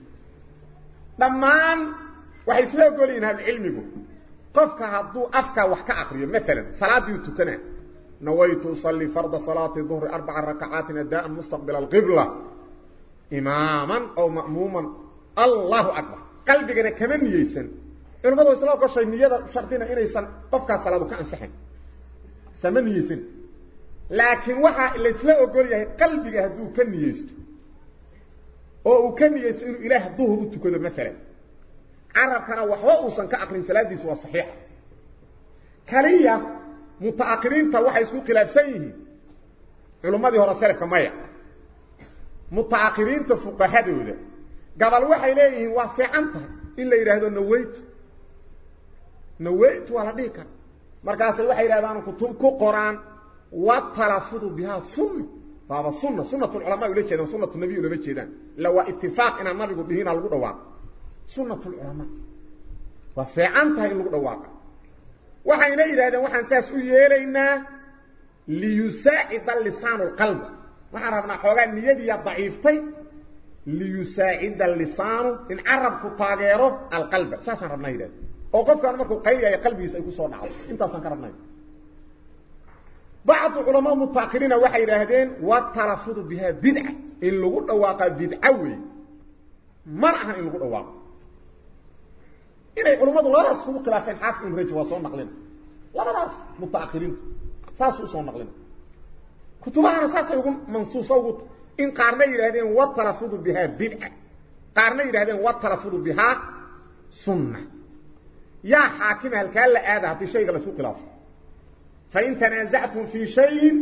دمان waxay isla ogol yihiin ahlucilmigu qofka hadduu afkaa wax ka akriyo maalan salaadii tukana nawaytu usalli farda salaati duhri arbaca rakacaatin adaan mustaqbila alqibla imaaman aw ma'muuman allahu akbar qalbigana kama niyeysan culimmadu isla ogoshay niyada shardina inaysan qofkaas salaadu ka ansaxayn sama niyeysan laakiin waxaa laysla ogol yahay qalbiga hadduu ka niyeysto oo uu ka niyeysto inuu ilaah duhur u tukado maalan عربكنا وحوا أوسن كأقرين سلاديس وصحيح. كليا متأقرين تاوحا يسكو قلاب سيه. علماء دي هورا سالك مايا متأقرين تفقه هادو ده. قبل وحا إليه وفي عمته إلا إراهد النويت نويت. ولا ديكا مركاس الوحا إراهد أنه كتبكو قرآن والتلافظ بها سنة. فهذا سنة. سنة العلماء يوليك يدان سنة النبي يوليك يدان لو اتفاق إنا النبي يقول بهنا الغدوان tahay in lagu dhawaaqa waxayna yidhahdeen waxaan saas u yeelaynaa liyusaacida lisaanu lqalba waxaan rabnaa xoogaa niyadiiya daciiftay liyusaacida lisaanu in carabku taageero alqalba saasaan rabnaa yidhahde oo qofkaan markuu qayliyayo qalbigiisa ay kusoo dhacdo intaasaan ka rabnay bacdu culamaa mutaakiriina waxay yidhaahdeen watalafudu bihaa bidca in lagu dhawaaqaa bidca wey mana ahan in lagu dhawaaqo إنه علمات لا يسكب خلافين. حاكم الرجل وصول نقلين لا لا لا متأخرين. ساسو صول نقلين كتبان ساسا يقول منصوصا وقلت إن قارنا يرهدين وطرفوض بها بنع قارنا يرهدين وطرفوض بها سنة. يا حاكم هل كان لأذا في شيء لسوء خلافه فإن تنازعتم في شيء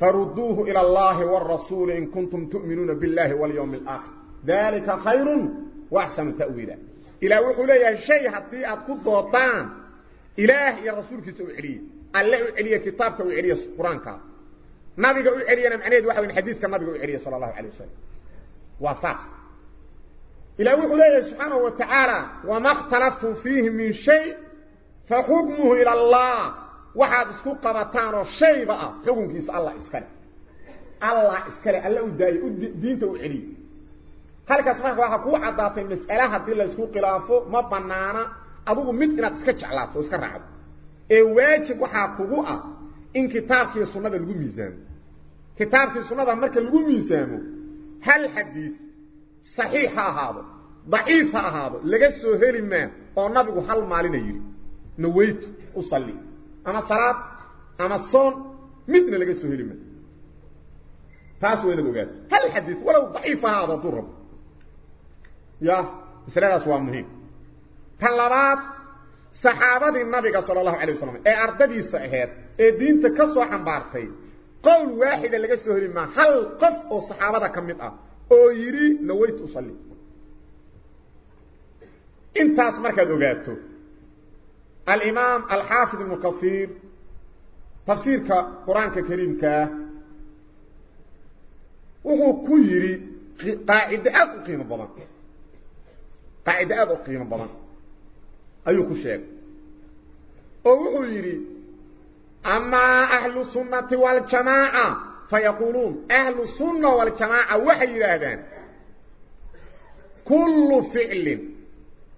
فردوه إلى الله والرسول إن كنتم تؤمنون بالله واليوم الآخر. ذلك خير وأحسن تأويله إلى وقول يا شيء حطي أكد وطان إله يا رسول كسو إحليه الله كتاب كتابك وإحليه القرآن ما بيقى إحليه نمعنيه دواحة من حديث كما بيقى إحليه صلى الله عليه وسلم. وصاح إلى وقول يا سبحانه وتعالى وما اختلفتم فيه من شيء فحكمه إلى الله. وحد اسكو قبطان وشيء بقى. خبمك يسأل الله إسكالي الله إسكالي الله إدائي دينته وإحليه halkaas marka waxaa kuu caddaatay mas'ale haddii laysku khilaafo ma banaana adigu mid inaad iska jeclaato iska raacdo ee waajib waxaa kugu ah in kitaabkiiyo sunnada lagu miisaamo kitaabkii sunnada marka lagu miisaamo hal xadiis saxiix ha ahaado daciif ha ahaado laga soo heli maa oo nabigu hal maalina yidhi nawaytu u salli ama salaad ama soon midna laga soo heli maa taas inaad ogaato hal xadiis walow daciif ha ahaado hadduu يا سلاله سوا مهم طلبات صحابه النبي صلى الله عليه وسلم اي ارددي صحيح اي دين دينته عن حنبارتي قول واحد اللي سهر لما هل قف صحابه كميت آه أو يري نويت اصلي انت اس مركز اوغاتو الامام الحافظ المكثير تفسير القران كريم كا وهو كيري قاعدة اكو قيمه بالانكه قاعد اد قيم بدن أيو كشيك. أو يري أما أهل السنة والجماعة فيقولون أهل السنة والجماعة وحي يرهدان كل فعل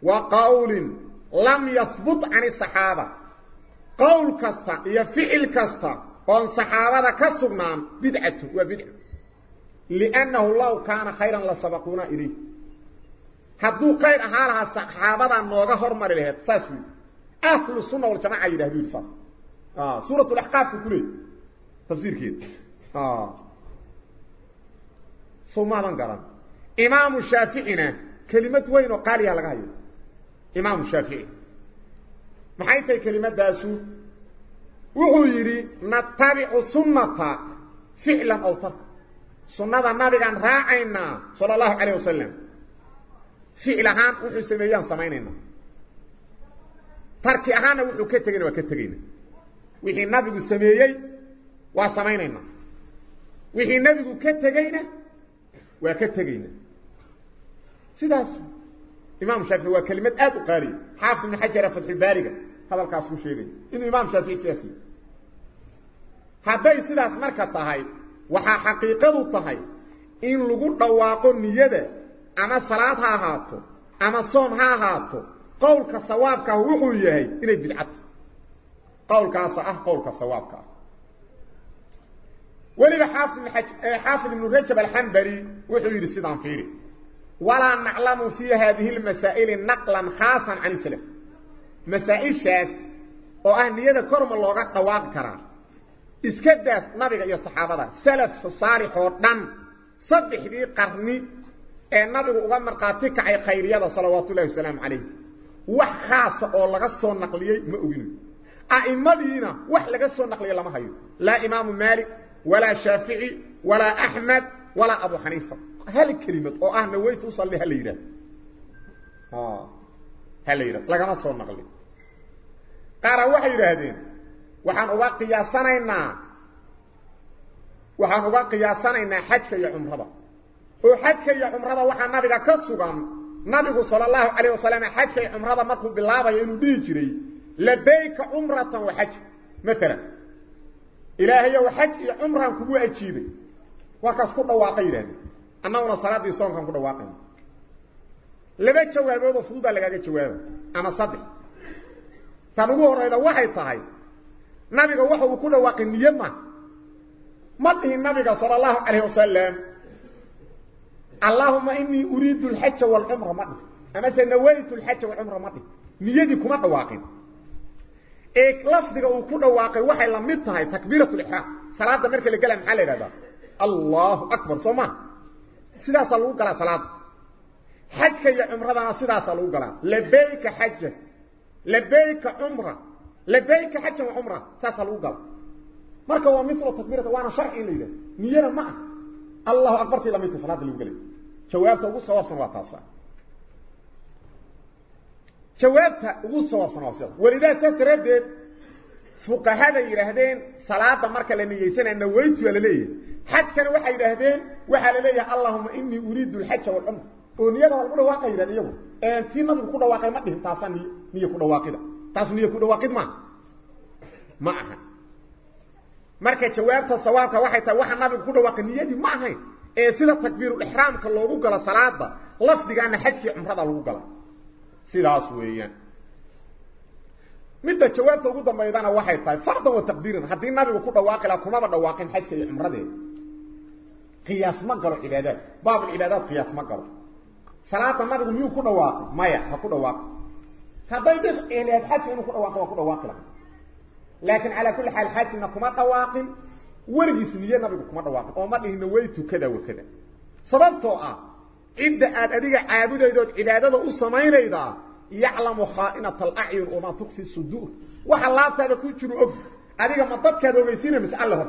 وقول لم يثبت عن الصحابة. قول كستا يا فعل كستا قول صحابة كسبنا بدعته وبدعته لأنه لو كان خيرا لسبقونا إليه. Hadduu khayr ahaa lahaa saxaabadaa nooga hormari laheyd saas wy ahlu sunna waljamaca yidhahdu yidhi saas suurat laxqaafka ku leey tafsiirkeeda sow maadan garan imaamu shaaficina kelimad weyn oo qaaliya laga hayo imaamu shaafici maxay tahay kelimadaasu wuxuu yidhi natabicu sunnata ficlan aw tarka sunnada nabigaan raacaynaa sala allahu calayh ficil ahaan wuxuu sameeyaan samaynayna tarki ahaanna wuxuu ka tegayna waa ka tegayna wixii nabigu sameeyey waa samaynayna wixii nabigu ka tegayna waa ka tegayna sidaas imaam shaafici waa kelimad aad u qaaliya xaafid ibn xajar fatxulbaariga hadalkaas ku sheegay inuu imaam shaafici sidaas yidhi hadday sidaas marka tahay waxaa xaqiiqadu tahay in lagu dhawaaqo niyada اما الصلاة ها هاتو اما الصوم ها هاتو قول ثوابك هو يحيي إلى بدعه قولك صح قولك ثوابك ولي بحافظ الحج... حافظ من رجب الحنبري وحيي السيدان فيري ولا نعلم في هذه المسائل نقلا خاصا عن سلف مسائل شاس واهنيه كرم لوغا قواق كرا اسكداس نبي يا صحابه سلف صارح ودن صدح بي قرني ee nabigu uga markhaati kacay khayriyada salawaatu ullahi wasalaamu calayh wax khaasa oo laga soo naqliyey ma ogin a'imadiina wax laga soo naqliyey lama hayo laa imaamu maalik walaa shaafici walaa axmed walaa abu xaniifa hal kelimad oo ah nawaytu usalli hala yidhahdo hala yidhahdo lagama soo naqli qaara waxay yidhaahdeen waxaan uga qiyaasanaynaa waxaan uga qiyaasanaynaa xajka iyo cumrada حجك يا عمرة وحا نبيك كسغم نبيك صلى الله عليه وسلم حجك يا عمرة ما كنت بالله ينو بيجري لبيك عمرة وحج مثلا إلهي يا حج يا عمرة كبو أجيبه وكسكو دواقي لهذا أما هنا صلاة دي صنع كبو دواقي لبيك شوابه وفوضة لكاك شوابه أما صدق. تنبوه رأي ذا وحي طهي نبيك وحو كل دواقي نيما. مده النبيك صلى الله عليه وسلم. اللهم إني أريد الحج والعمر مرد أما سنويت الحج والعمر مرد نيدي كما تواقين إيك لفظك وكل واقين وحي لمدتها تكبيرة الإحرام صلاة مركة اللي قلم حالي هذا الله أكبر صمع سيدا صلوك على صلاة حجك يا عمر هذا سيدا صلوك على لبيك حج لبيك عمر لبيك حج وعمر سيدا صلوك على مركة ومثل التكبيرة وأنا شرعي لذا نيانا معه الله أكبر تي صلاة اللي قلم jawaabta ugu sawaabsan waa taasa jawaabta ugu sawaabsan waa sida walidaa saas daraaddeed fuqahada yidhaahdeen salaada marka la niyeysanaya nawaytu waa la leeyahay xajkana waxay yidhaahdeen waxaa la leeyahay allahuma inii uriidu alxaja waalcumra oo niyada lagu dhawaaqa yidhahda iyagu tii nabigu ku dhawaaqay ma dhihin taasaa niy niya ku dhawaaqida taas niya ku dhawaaqid ma ma aha marka jawaabta sawaabka waxay tahay waxa nabigu ku dhawaaqay niyadii ma ahayn ee sida takbiirul ihraamka loogu galo salaada lafdigaana xajkii cumrada lagu gala sidaas weeyaan midda jawaabta ugu dambaydana waxay tahay fardan wa taqdiiran haddii nabigu ku dhawaaqi laha kumaba dhawaaqin xajka cumradeeda qiyaas ma galo cibaadaad baabul cibaadaad qiyaas ma galo salaada nabigu miyuu ku dhawaaqay maya ha ku dhawaaqo hadday dif ehleed xajka inuu ku dhawaaqo waa ku dhawaaqi laha laakiin calaa kulli xaal xajina kuma dhawaaqin weligiis niye nabigu kuma dhawaaqin oo ma dhihin nawaytu kada wa kada sababtoo ah cidda aad adiga caabudaydood cibaadada u samaynaydaa yaclamu khaa'inata alacyun wamaa tukfi suduur waxa laabtaada ku jiro og adiga ma dadkaad ogeysiina mise alle hor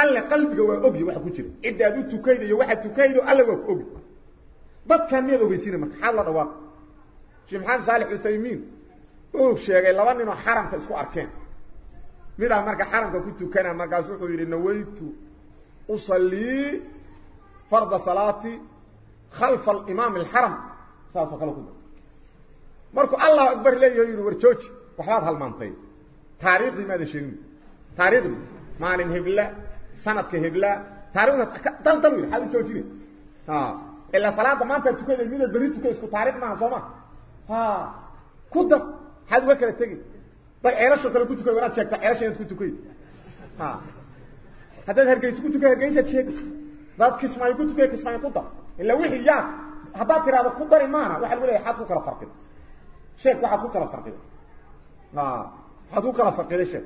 alle qalbiga waa ogyi waxa ku jira cidda aad u tukaydayo waxaad tukaydo alle waa ku ogi dadkaan miyaad ogeysiina marka xaad la dhawaaq sheekh maxamed saalix uthaymiin uu sheegay laba ninoo xaramka isku arkeen midaa marka xaramka ku tukana markaas wuxuu yidhi nawaytu usallii farda salaati khalfa alimaam alxaram saasoo kale ku markuu allahu akbar leeyahay yidhi war jooji waxbaad halmaantay taariikhdii maada sheegin taariikhdii maalin hebla sanadka hebla taarikhda dal dal yidhi xaad u joojine ilaa salaada maanta tukada mida berri tukay isku taarikh maaha soo ma ha ku dar maxaad uga kala tegi ceelasho kale ku tukay wanaad sheegta ceelasha inaad ku tukay ha haddaad hargeysa ku tukay hargeysaad sheegi hadaad kismaayo ku tukay kismaayo ku dar ilaa wixii yaa haddaad tiraahdo ku dari maana waxa lagu leeyahay xaad ku kala farqida sheek waxaad ku kala farqida ha waxaad ku kala farqiday sheek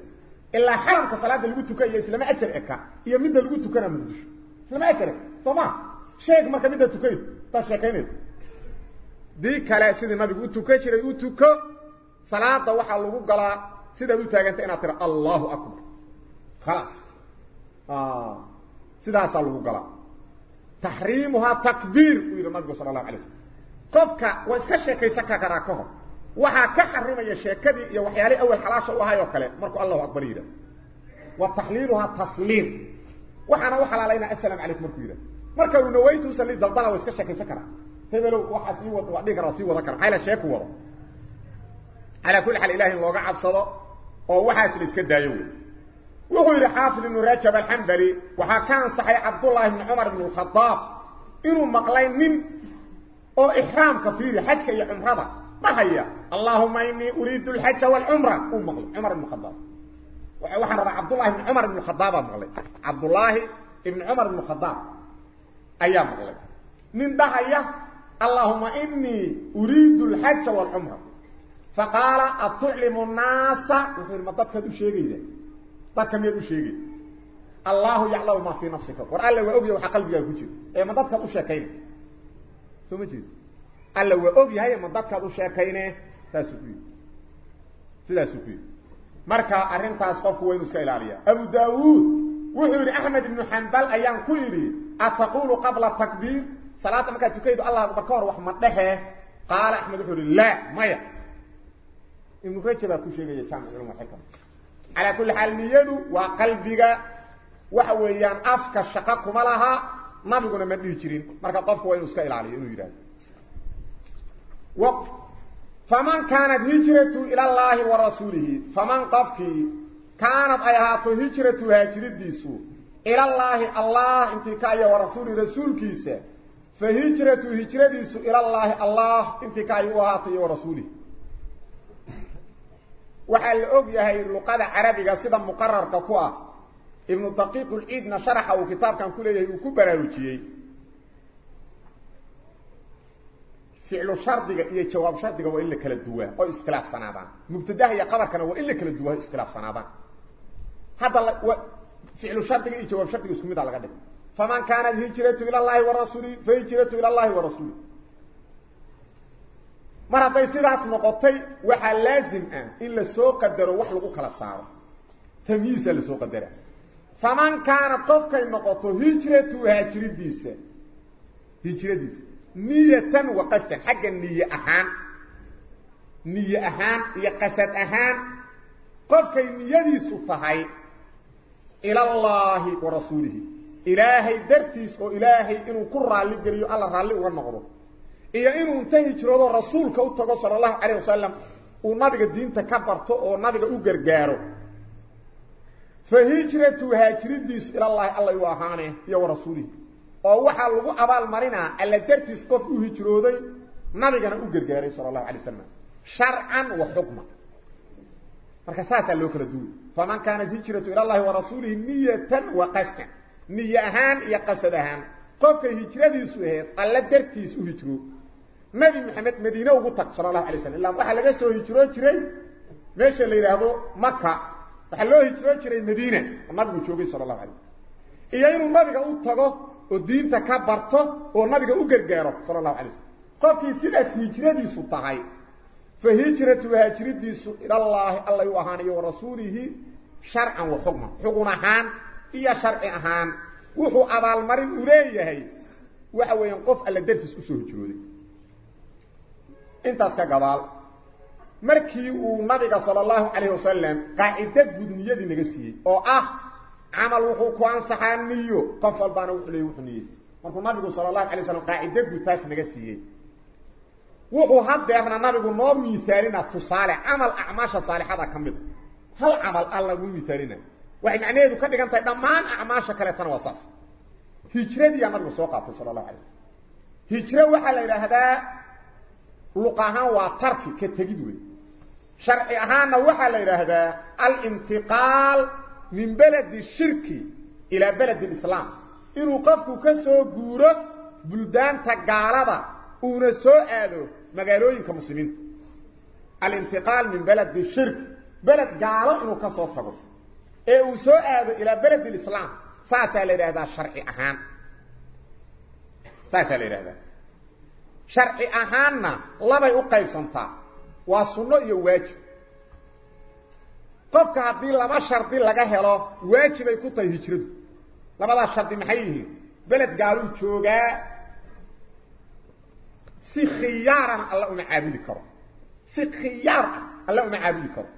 ilaa xaramka salaada lagu tukayo islama ajar eka iyo midda lagu tukana muqdisho islama ajar eka soo ma sheeg marka midda tukay taa sheekaynaysa dii kale sidii nabigu u tukan jiray u tuko salaada waxaa lagu galaa sidaad u taaganta inaad tira allahu akbar sidaasaa lagu galaa taxriimuhaa takbiir uu yidhi nabigu sala allahu alay slam qofka waa iska sheekaysan ka xarimaya sheekadii iyo waxyaalihii awal xalaasha u ahay oo kale markuu allahu akbar yidhah wa taxliiluhaa tasliim waxaana u xalaalayna assalaamu calaykum markuu yidhah marka uu nawaytu usalli daldala waa iska sheekaysan karaa hebelow waxaa sii wad waa dhihi kara sii wadan kara maxaa la sheeku calaa kulli xaal ilahi in looga cabsado oo waxaas la iska daayo wey wuxuu yidhi xaafid ibnu rajab alxambali waxaa ka ansaxay cabdullaahi ibni cumar ibn alkhadaab inuu maqlay nin oo ixraamka fiiri xajka iyo cumrada dhahaya allahuma inii uriidu alxaja waalcumra uu maqlay cumar ibn khadaab waxaan rabaa cabdullahi ibni cumar ibn khadaabaa maqlay cabdullaahi ibni cumar ibn khadaab ayaa maqlay nin dhahaya allahuma inii uriidu nnaasa wuxuu yidhi ma dadkaad u sheegayda dadka miyaad u sheegay allahu yaclamu maa fii nafsika war alla waa ogyahay waxa qalbigaaga ku jira ee ma dadkaad u sheekayne soo ma jeed alla waa og yahay ma dadkaad u sheekayne yidhi sidaasuu ku yidhi marka arrintaas qofku waa inuu iska ilaaliya abu daawuud wuxuu yidhi axmed ibnu xambal ayaan ku yidhi ataqulu qabla takbiir salaadda markaad tukaydo allah akbar ka hor wax ma dhehe qaala axmed wuxuu yihi laa maya ibnu rajabaa ku sheegaya jaamic culum xikam calaa kulli xaal niyadu waa qalbiga waxa weeyaan afka shaqo kuma laha nabiguna ma dhihi jirin marka qofku waa inuu iska ilaaliyo inuu yidhahdo faman kaanat hijratu ila llahi wa rasuulihi faman qofkii kaanad ay ahaato hijratu haajiridiisu ila llaahi allah intii ka aya wa rasuulihi rasuulkiisa fa hijratu hijradiisu ila llaahi allah intii ka ay u ahaatay iyo wa rasuulihi وحال عقيه اللغة العربيه سيده مقرر كوا ابن دقيق الاذن شرح وكتاب كان كليه هو كبراوجيه فعل الشرط دي جواب الشرط دي هو الا كلا دواء أو اختلاف سنابا مبتدا هي قبر كان هو الا كلا دواء اختلاف سنابا هذا فعل الشرط دي جواب الشرط دي اسمي دا لغا فمن كان هجرته إلى الله ورسوله فهجرته إلى الله ورسوله mar hadday sidaas noqotay waxaa laazim ah in la soo qadaro wax lagu kala saaro tamyiisa la soo qadara faman kaanat qofkay noqoto hijratu haajiridiisa hijradiisa niyatan wa qasdan xagga niye ahaan niye ahaan iyo qasad ahaan qofkay niyadiisu tahay ila allaahi wa rasuulihi ilaahay dartiis oo ilaahay inuu ku raalli geliyo alla raalli uga noqdo iyo inuu inta hijroodo rasuulka u tago sala allahu calayh wasalam uu nabiga diinta ka barto oo nabiga u gargaaro haajiridiisu ilallaahi alla u ahaane iyo wa rasuulihi oo waxaa lagu abaal marinaa alla dartiis qof u hijrooday nabigana u gargaaray sala allahu alay wasalam sharcan wa xukma marka saasaa loo kala duway faman kaanat hijratu ila llahi wa rasuulihi niyatan wa qasdan iyo qasad ahaan qofkay hijradiisu ahayd alla dartiis u hijroo nabi maxamed madiine ugu tag sala allahu alay slam illa waxaa laga soo hijroo jiray meesha la yidhaahdo maka waxaa loo hijroo jiray madiina nabigu joogay sala allahu alay iyo inuu nabiga u tago oo diinta ka barto oo nabiga u gargaaro sala allahu alay slam qofkii sidaas hijradiisu tahay fa hijratu haajiridiisu ilallaahi allay u ahaanayo wa rasuulihi sharcan wa xukman xugun ahaan iyo sharci ahaan wuxuu abaalmarin u leeyahay waxa weeyaan qof alla dartiis usoo hijrooday intaas ka gabaal markii uu nabiga sala allahu calayhi wasalam qaacido gudniyadii naga siiyey oo ah camal wuxuu ku ansaxaa niyo qof walbaana wuxuu leeyay wuxuu niyeystay markuu nabigu sala allahu alay waslam qaacido guud taas naga siiyey wuxuu hadeerna nabigu noo miisaalina tusaale camal acmaasha saalixada ka mid hal camal al lagu miisaalina waxay macnaheedu ka dhigan tahay dhammaan acmaasha kaleetana waa saas hijradiiyaa nabigu soo qaatay sala allahu alay slam hijro waxaa la yidhaahdaa luq ahaan waa tarki ka tegid wey sharci ahaanna waxaa la yidhaahdaa alintiqaal min beledi shirki ilaa beledi lislaam inuu qofku ka soo guuro buldaanta gaalada uuna soo aado magaalooyinka muslimiinta alintiqaal min beledi shirk beled gaalo inuu ka soo tago ee uu soo aado ilaa beled lislaam saasaa la yidhahdaa sharci ahaan saasaa la yidhahdaa sharci ahaanna labay u qaybsantaa waa sunno iyo waajib qofka haddii laba shardi laga helo waajibay ku tahay hijradu labadaas shardi maxay yihiin beled gaaluu joogaa si khiyaaran alla uma caabudi karo si khiyaar ah alla uma caabudi karo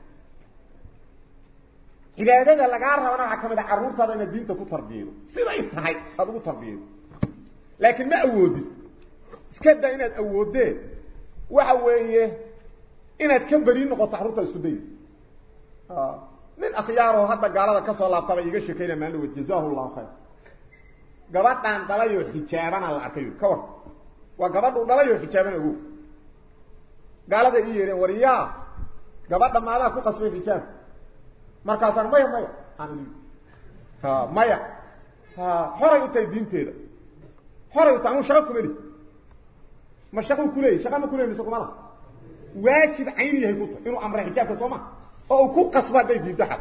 cibaadada lagaa rabana waxaa ka mid a carruurtaada inaad diinta ku tarbiyado siday tahay aada ugu tarbiyado ma awoodid daa inaad awoodeen waxa weeye inaad ka beri noqoto carruurta isku day nin akhyaaroo hadda gaalada kasoo laabtaba iiga sheekayna maalin jazahu llahu khayr gabadhaan dhalayoo xijaabana la arkay ka war waa gabadhu dhalayoo xijaabana ogow gaalada ii yeedheen war yaa gabadha maadaa ku qasbay xijaab markaasaan maya maya aan ha maya ha horay u tahay diinteeda horay anuu shaqo kuma li ما شقو كلي شقو ما كلي مسكو مالا. واجب عين له يقط إنه أمر حجاب كسوما أو كو قصبا داي دي دحد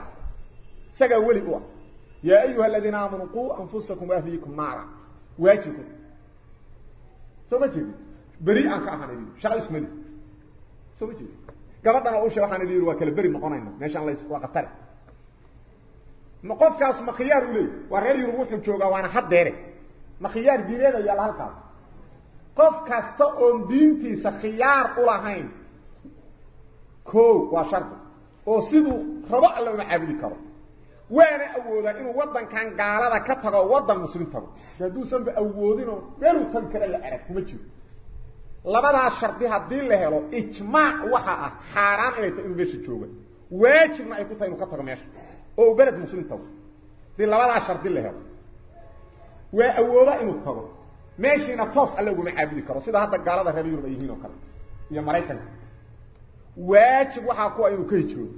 سغا ولي هو يا أيها الذين آمنوا قوا أنفسكم وأهليكم نارا. واجب. سوما تي بري أنك أحنا شقو اسمي سوما تي غلط أنا اوشي وحنا ديرو وكل بري مقونين ميشان ليس وقتر. مقوف كاس مخيار لي وريري روحو جوغا وأنا حد ديري. مخيار ديري يا الهلكه lahayn ko waa shardi oo siduu rabo alla uma caabudi karo waana awoodaa inuu waddankan gaalada ka tago waddan muslim tago hadduusanba awoodinoo meeluu tagi kara la arag kuma jiro labadaas shardi haddii la helo ijmaac waxa ah xaaraan inay tahay inuu meesha jooga waajibna ay ku tahay inuu ka tago meesha oo uu beled muslim tago hadii labadaas shardi la helo waa awooda inuu tago meeshiina toos alle uguma caabudi karo sida hadda gaalada reer yurub ay yihiin oo kale iyo maraykanka waajib waxaa kuwa inuu ka hijroodo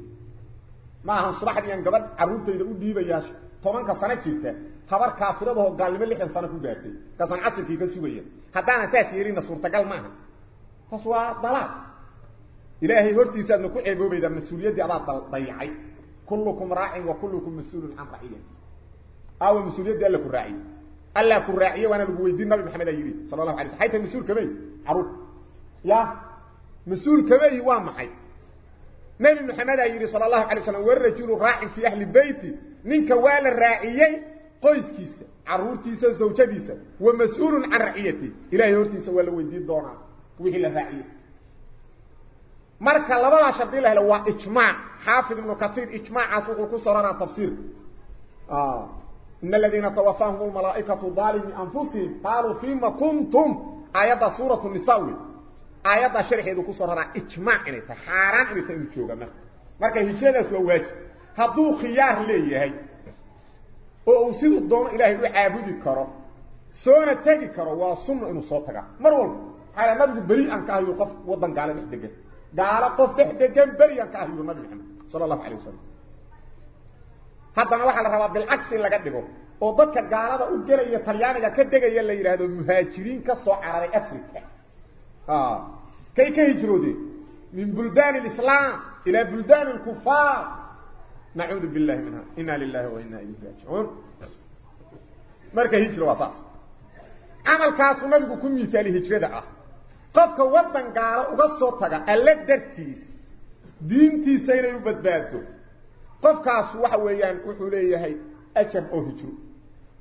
ma ahan subaxdii aan gabadh carruurtayda u dhiibayaa tobanka sano jirta habar kaafiradaho gaalnimo lixdan sano ku gaartay kaasaan casirkii ka sugaya haddaanan saas yeelina suurtagal maaha taas waa dalaal ilaahay hortiisaadna ku ceeboobaydaa mas-uuliyaddii adaa dayacay kullukum raacin wa kullukum mas-uulun can raciya aawa mas-uuliyaddii alla ku raaciye alla ku raaciye waana lagu weydiin nabi maxamed aa yidhi sala allahu alay sl hay tahay mas-uul kamey carruur ya mas-uul kamey waa maxay nabi maxamed aa yidhi sala allahu alay slam warajulu raacin fii ahli beyti ninka waa la raaciyey qoyskiisa caruurtiisa zawjadiisa wa mas-uulun can raciyati ilahay hortiisa waa la weydiin doonaa wixii la raaciyey marka labadaa shardi la helo waa ijmaac xaafid ibnu kasiir ijmaacaas wuxuu ku soranaa tafsiirka in إن الذين توفاهم الملائكة ظالم أنفسهم قالوا فيما كنتم؟ آيات سورة نساوي آيات شرحة كسرها إجمع حاران إنه تنجوغ مركا هجرة سواج هدو خيار لي هاي وأوسيد الدون إلهي وعابد الكرام سونا تاقي كرام وصنع إنه صوتك. مرول. على مرد بريء أنكاه يقف وضن قال نحدق قال قف نحدق بريء أنكاه يقف صلى الله عليه وسلم. Haddana waxaa la rabaa bilcagsi in laga dhigo oo dadka gaalada u gelaya talyaaniga ka degaya la yidhaahdo muhaajiriin ka soo cararay africa kay ka hijroodeen min buldaan اlislaam ila buldaan اlkufaar nacuudu billahi minha ina lilahi wa ina ilayhi raajicuun marka hijra waa saas camalkaasuu nabigu ku miisaali hijrada ah qofka waddan gaalo uga soo taga alle dartiis diintiisa inay u badbaado qofkaas waxa weeyaan wuxuu leeyahay ajar oo hijro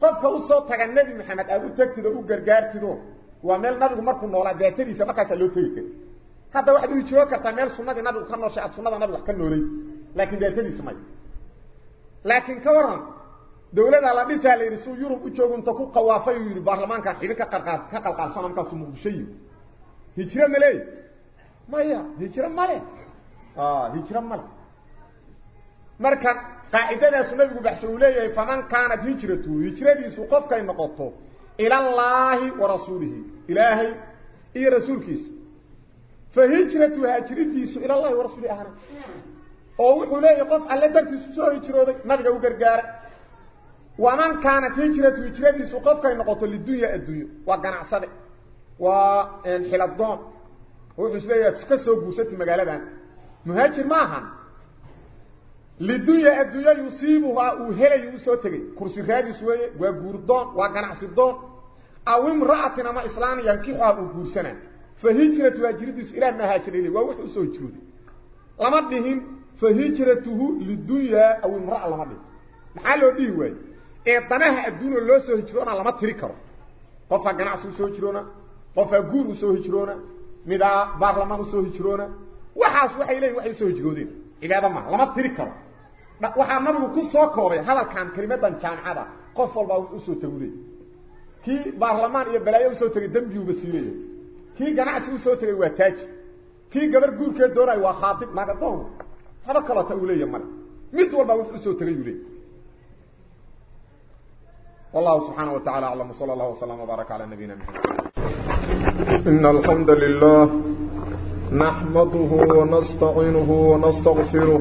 qofka usoo taga nebi maxamed aad u tagtid oo u gargaartido waa meel nabigu markuu noolaa daatadiisa markaasaa loo tegi kara hadda waxaad u hijroo kartaa meel sunadii nabigu ka nooshay aad sunada nabiga wax ka noolay laakiin daatadiisa may laakiin ka waran dawladaa la dhisaa la yidhi suu yurub u joogo inta ku qawaafay uu yidhi baarlamaankan xibin ka qarqaa ka qalqaalsana markaasuu muqdisho yimi hijro ma leey maya hijro male hijro male marka qaacidadaasu nabigu baxsho uu leeyahay faman kaanat hijratuhu hijradiisu qofkay noqoto ila allaahi wa rasuulihi ilaahay iyo rasuulkiisa fa hijratu haajiridiisu ila allahi wa rasuulihi ahana oo wuxuu leeyahay qof alle dartiisu soo hijrooday nabiga u gargaara waman kaanat hijratu hijradiisu qofkay noqoto lidunya adduunyo waa ganacsade waa xiladoon wuxuu isleeyahay ka soo guursatay magaaladan muhaajir ma ahan lidunya addunya yusiibuhaa uu helayo u soo tegey kursi raadis weeye waa guurdoon waa ganacsi doon aw imra'atin ama islaan yankixuha uu guursanaa fa hijratu haajiridiisu ilaa maa haajirayl waa wuxuu usoo hijrooday lama dhihin fa hijratuhu lidunyaa aw imra'a lama dhihin maxaa loo dhihi waaye ee danaha adduunya loo soo hijroona lama tiri karo qofaa ganacsi usoo hijroona qofaa guur usoo hijroona midaa baarlamaan usoo hijroona waxaas waxay leeyihin waxay usoo hijroodeen cibaado maaha lama tiri karo waxaa nabigu ku soo koobay hadalkan kelimadan jaamicada qof walbaa wux usoo tagu leey kii baarlamaan iyo balaayo usoo tegay dembiyuuba siileeya kii ganacsi usoo tegay waa taaji kii gabar guurkeed doonay waa khaatib magadoon haba kalota uu leeya male mid walbaa wux usoo tegay uu leey والله سبحانه وتعالى أعلم وصلى الله وسلم وبارك على نبينا محمد إن الحمد لله نحمده ونستعينه ونستغفره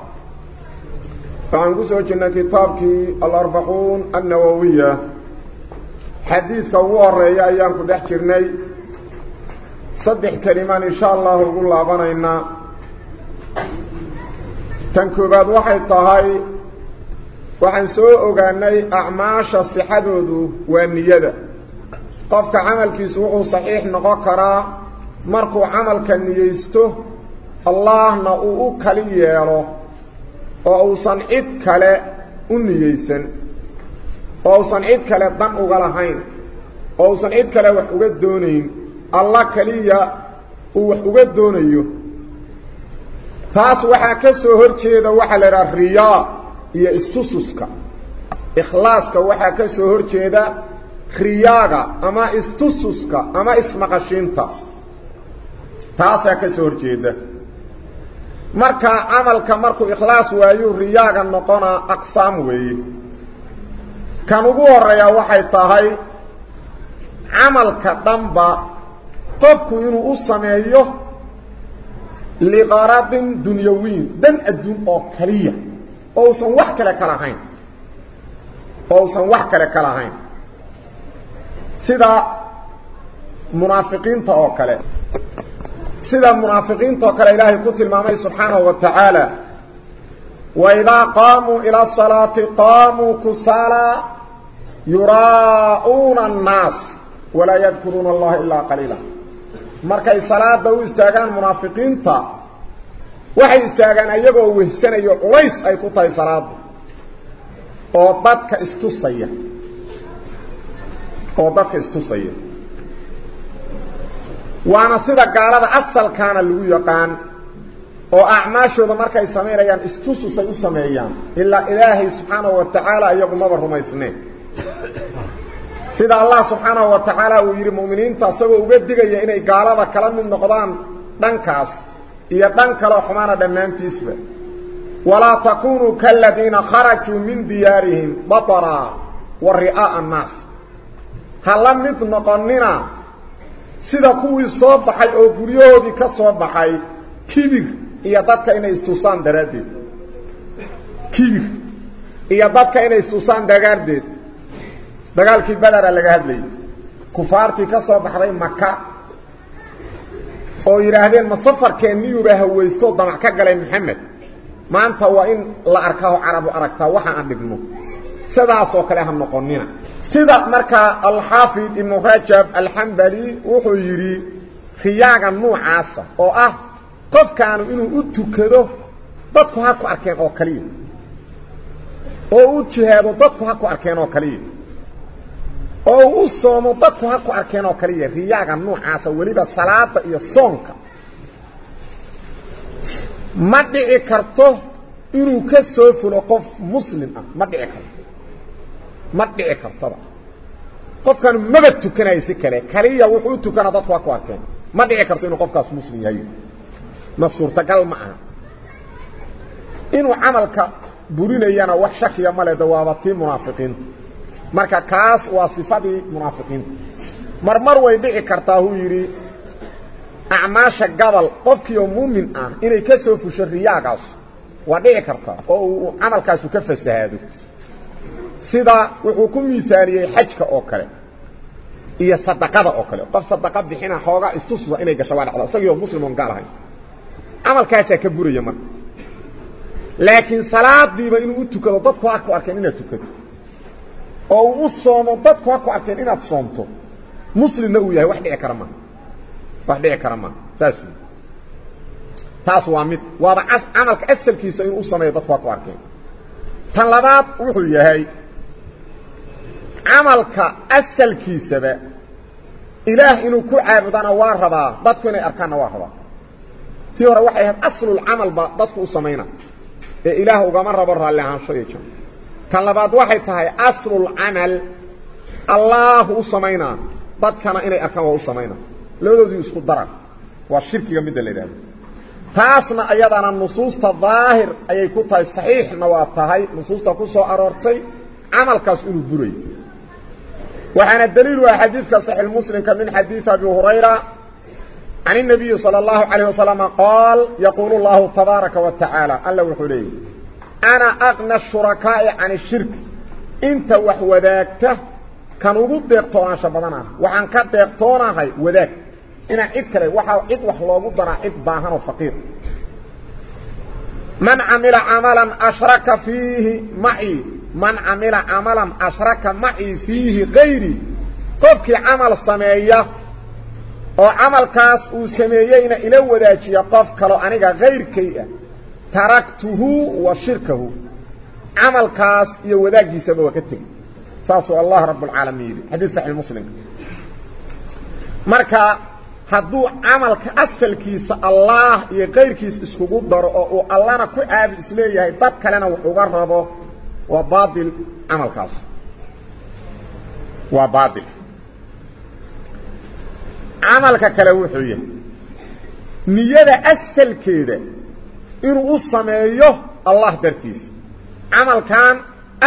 فعن قسوة كتابك الأربعون النووية حديث كوار يا أيام كدح جرني صدح كلمان إن شاء الله يقول الله بنينا تنكبات واحد طهي waxaan soo ogaanay acmaasha sixadoodu waa niyada qofka camalkiisu wuxuu saxiix noqon karaa markuu camalka niyeysto allaahna uu u kali yeelo uga doonayn alla keliya uu wax uga doonayo taas waxaa ka soo hor jeeda waxaa la idhaha riyaa iyo istususka ikhlaaska waxaa ka soo hor jeeda riyaaga ama istususka ama ismaqashiinta taasaa ka soo hor jeeda marka camalka markuu ikhlaas waayuu riyaaga noqonaa aqsaam weeye kan ugu horeeyaa waxay tahay camalka dhanba qofku inuu u sameeyo liqaradin dunyawiin dan adduun oo kaliya oo usan wax kale ka lahayn oo usan wax kale ka lahayn sida munaafiqiinta oo kale سيدا المنافقين توكل الإلهي قتل مامي سبحانه وتعالى وإذا قاموا إلى الصلاة قاموا كسالا يراؤون الناس ولا يذكرون الله إلا قليلا مركي صلاة دو استاغان منافقين تا وحي استاغان أيقو وهسن ويس أي قطعي صلاة قوضتك استو سيئ قوضتك استو سيئ وأنا سيدا قالت أصل كان اللغو يقان. وأعماشه ذا مركز سمير أيان استوسو سيو سمير إلا إلهي سبحانه وتعالى أيق مبره ما يسنين سيدا الله سبحانه وتعالى ويري مؤمنين تاسوه وبدقى يأني قالت كلام من نقضان دنكاس. إيا دنك لو حمانا دنان تيسوه ولا تكونوا كالذين خرجوا من ديارهم بطرا ورئاء الناس. هل لم نتنقننا؟ Sida kuwii soo baxay oo guryahoodii ka soo baxay kibir iyo dadka inay istusaan daraaddeed kibir iyo dadka inay istusaan dagaardeed dagaalkii badara laga hadlayay kufaartii ka soo baxday maka oo yidhaahdeen ma safarkeenniyuuba hawaystoo damac ka galay maxamed maanta waa in la arkaa oo carabu aragtaa waxa aan dhigno sidaasoo kale ha noqonina sida markaa alxaafid ibnu rajab alxambali wuxuu yidhi riyaaga nuucaasa oo ah qofkaanu inuu u tukado dadku ha ku arkeen oo kaliya oo u jihaado dadku ha ku arkeen oo kaliya oo u soomo dadku ha ku arkeen oo kaliya riyaaga nuucaasa weliba salaada iyo soonka ma dhici karto inuu ka soo fulo qof muslim ah ma dhici karto arkeen ma dhici karto inuu qofkaas muslim yahay ma suurtagal ma aha inuu camalka burinayana wax shakiya male de waaba tii munaafiqiinta marka kaas waa sifadii munaafiqiinta mar mar way dhici kartaa huu yidhi acmaasha gabal qofkii oo muumin ah inay ka soo fusho riyaagaas waa dhici kartaa oo uu camalkaasu ka fasahaado sida wuxuu ku miisaaliyey xajka oo kale iyo sadaqada oo kale qof sadaqa bixina xooga istususa inay gasho waa dhacdo isagoo muslim oo gaal ahayn amalkaasa ka buraya marka laakiin salaadiiba inuu u tukado dadku ha ku arkeen inaad tukato oo uu soomo dadku ha ku arkeen inaad soomto muslimna uu yahay wax dhici kara ma wax dhici kara ma saas taas waa mid waaba camalka asalkiisa inuu sameeyo dadku ha ku arkeen tan labaad wuxuu yahay عملك أسل كيسة إله إنو كو عابدان واربا بادكو إني أركان واربا تيورا وحي هاد أصل العمل بادكو أسامينا إيه إله أغامر برها اللي عام شوية تلباد وحي تهي أصل العمل الله أسامينا بادكنا إني أركان واسامينا لو دو دي أسخد درع والشرك يمد اللي دي تاسنا أيضان النصوص تظاهر أي كوتا الصحيح نواتهي نصوص تكوصو أرارتي عملك أسئل الدري وحنا الدليل وحديثك صحيح المسلم كمن حديث أبي هريرة عن النبي صلى الله عليه وسلم قال يقول الله تبارك وتعالى الله وحليه أنا أغنى الشركاء عن الشرك. إنت وحوذاكته كانوا بود ديقتونا شبابنا وحن كان ديقتونا هاي وذاك إنا إذكري وحاو إذ وحلوه بودنا إذ باهن وفقير. من عمل عملا أشرك فيه معي. من عمل عملا أشرك معي فيه غيري قفك عمل سمية وعمل كاس سميين إلى وداتي قفك لو أنك غير كي تركته وشركه عمل كاس يوداتي سبب كتب ساسو الله رب العالمين حديث صحيح المسلم مركا هدو عمل كأسل كيس الله يغير كيس اسكبو أو وعلانا كو عابي اسمي يهي بابك لنا وحوغر ربو baail camalkaas waa baail camalka kale wuxuu yahay niyada asalkeeda inuu u sameeyo allah dartiisa camalkan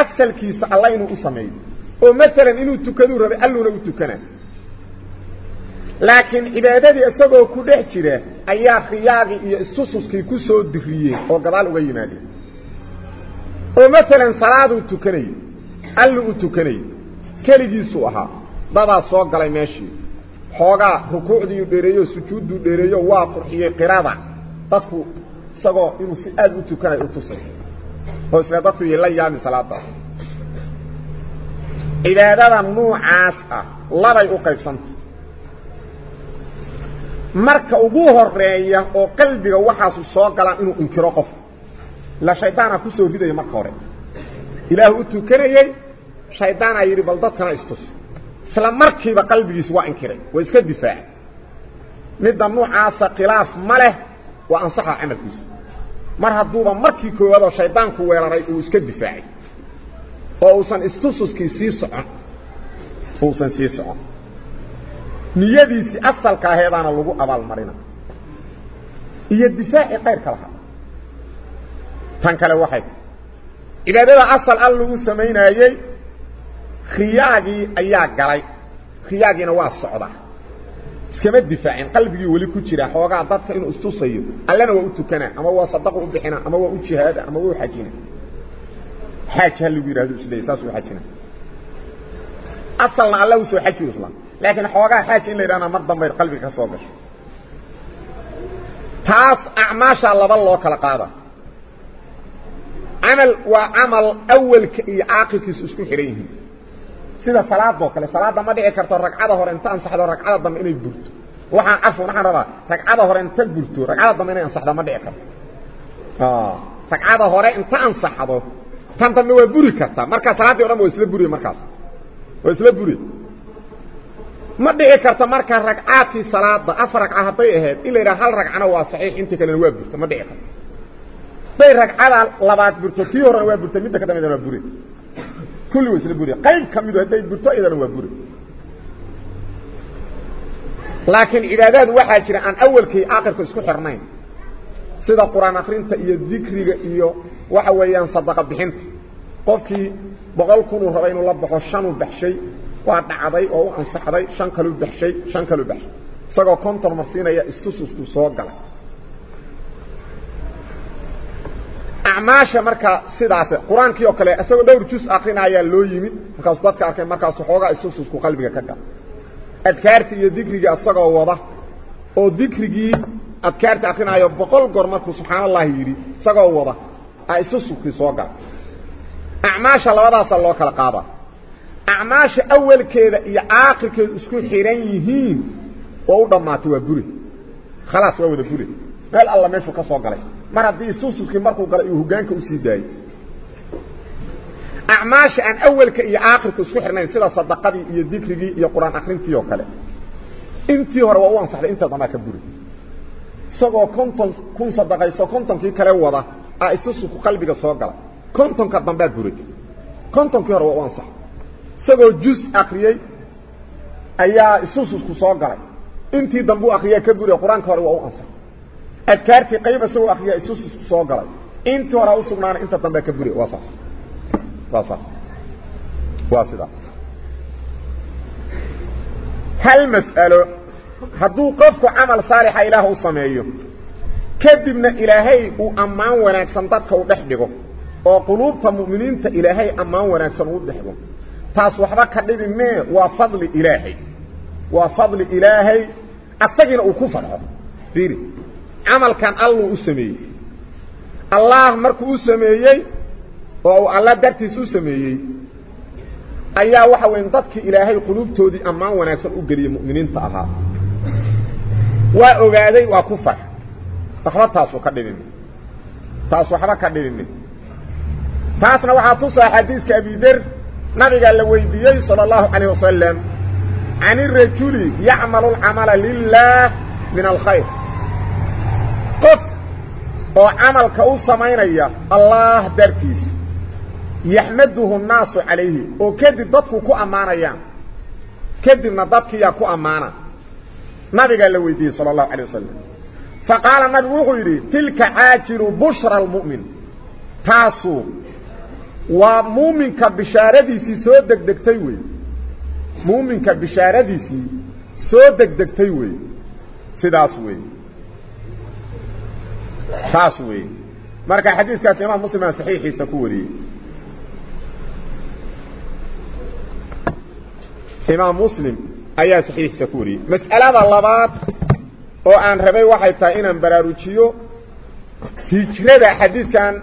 asalkiisa alla inuu u sameeyo oo maalan inuu tukaduu rabay alluna u tukana laakiin cibaadadii isagoo ku dhex jira ayaa khiyaagii iyo isususkii ku soo diriyeen oo gadaal uga yimaadeen oo maalan salaaduu tukanayo allu u tukanayo keligiisuu ahaa dadaa soo galay meeshii xoogaa rukuucdiiu dheereeyo sujuudduu dheereeyo waa qurxiyey qirada dadku isagoo inuu si aad u tukanayo u tusay oo isla dadku yay la yaabin salaadaas cibaadada nuucaas ah labay u qaybsanta marka ugu horeeya oo qalbiga waxaasu soo galaan inuu inkiro qof la shaydaana ku soo ridaya marka hore ilaahu u tukanayey shaydaanaa yidhi bal dadkana istus isla markiiba qalbigiisu waa inkiray waa iska difaacay midda nuucaasa khilaaf ma leh waa ansaxa camalkiisu mar hadduuba markii koowaadoo shaydaanku weeraray uu iska difaacay oo uusan istususkii sii socon uusan sii socon niyadiisii asalka aheedaana lagu abaalmarina iyo difaaci qayrka lahaa tan kale waxay cibaadada asal al lagu samaynaayey khiyaagii ayaa galay khiyaagiina waa socda iskama difaacin qalbigii weli ku jira xoogaa dadka inuu istusayo allana waa u tukanaa ama waa sadaqu u bixina ama waa u jihaada ama waa u xajina xaaj ha lagu yidhahdo isleey saas u xajina asalna alla u soo xajiyo isla laakiin xoogaa xaaj in la yidhahna mar dambay qalbiga ka soo gasho taas acmaashaa laba loo kala qaada عمل وعمل أول إيه، عاقك يسكو حريه سيدا صلاة دوك صلاة دا ما دعي كرتو رك عده هر انت انصح دو رك عده دم إني برتو وحان عفو نحن ربا رك عده هر انت برتو رك عده دم إني انصح دو ما دعي كرتو. آه. رك عده هر انت انصح دو تانتا نوى بوري كرتا. مركا صلاة دي ورم ويسلي بوري مركا ويسلي بوري. ما دعي كرتا مركا رك عاتي صلاة دا أفرق عهد دي اهد إلا إلا هل رك عنا واسعيح انت كلا نوى برتو ما دعي كرتو hadday ragcada labaad burto tii horena waa burta midda ka dambeydana waa buri kulli waa isla buriye qayb ka midu hadday burto iyadana waa buri laakiin cibaadaad waxaa jira aan awalkii aakhirku isku xirnayn sida qur-aan akrinta iyo dikriga iyo waxa weeyaan sadaqa bixinta qofkii boqol kunuu raba inuu la baxo shanuu baxshay waa dhacday oo u ansaxday shan kaluu baxshay shan kaluu baxshay isagoo konton marsiinaya istususku soo galay sidaas qur-aankii oo kale isagoo dhowr jus akrinaayaa loo yimid markaasu dadka arkay markaasu xoogaa istususku qalbiga ka gal adkaartii iyo dikrigii asagoo wada oo dikrigii adkaarta akrinaayo boqol goor markuu subxaan allahi yidhi isagoo wada a isu sukii soo gala acmaasha labadaasa loo kala qaadaa acmaasha awalkeeda iyo aakhirkeedu isku xihan yihiin oo u dhammaatay waa bure khalaas waa wada bure meel alla meeshuu ka soo galay mar haddii isususkii markuu galay uu hogaanka usii daayey acmaasha aan awalka iyo aakhirku isku xirnayn sida sadaqadii iyo dikrigii iyo qur-aan akrintii oo kale intii hore waa u ansaxday inta dambaa ka buri isagoo konton kun sadaqayso kontonkii kale wada a isusuku qalbiga soo gala kontonka dambaad buray kontonkii hore waa u ansaxay isagoo juz akriyey ayaa isususku soo galay intii dambu akriyaa ka buriya qur-aanka hore waa u ansaxay أذكارتي قيمة سوى أخي يسوس صغر أنت وراء سبنان أنت تنبك بري واساس. واساس. واسدا. هل مسألة؟ هدو قفك عمل صالح إله صميه كذبنا إلهي وأمان وناك سنطاتك ودحبه وقلوب المؤمنين إلهي أمان وناك سنطاتك taas waxba ka dhibin ma waa fadli ilaahi waa fadli ilaahi asagina uu ku farxo fiiri عمل كان الله أسميه. الله مركو أسميه أو الله درتس أسميه. أيا وحوين ضدك إلهي قلوب تودي أما ونأسر أقري مؤمنين تأها وأبادي وكفر. تخلط تاسو كدرين تاسو حرا كدرين تاسنا وحاتوسى حديث كأبي در نبي قال لويديه صلى الله عليه وسلم. عن الرجول يعمل العمل لله من الخير. أو عمل كاو سمينيا الله دركيس يحمده الناس عليه أو كدي ددكو كو امانيا كدي ما ددكيا كو امانه نبي قال لويدي صلى الله عليه وسلم فقال النبي وغيري تلك عاجر بشر المؤمن تاسو ومؤمن كبشارتي سي سو دغدغتي وي مؤمن كبشارتي سي سو دغدغتي وي سداس فاسوي مركا حديث كاس إمام مسلم صحيح سكوري. إمام مسلم أيا صحيح سكوري. مسألة الله بات أو أن ربي واحد تاين امبراروچيو هجرة حديث كان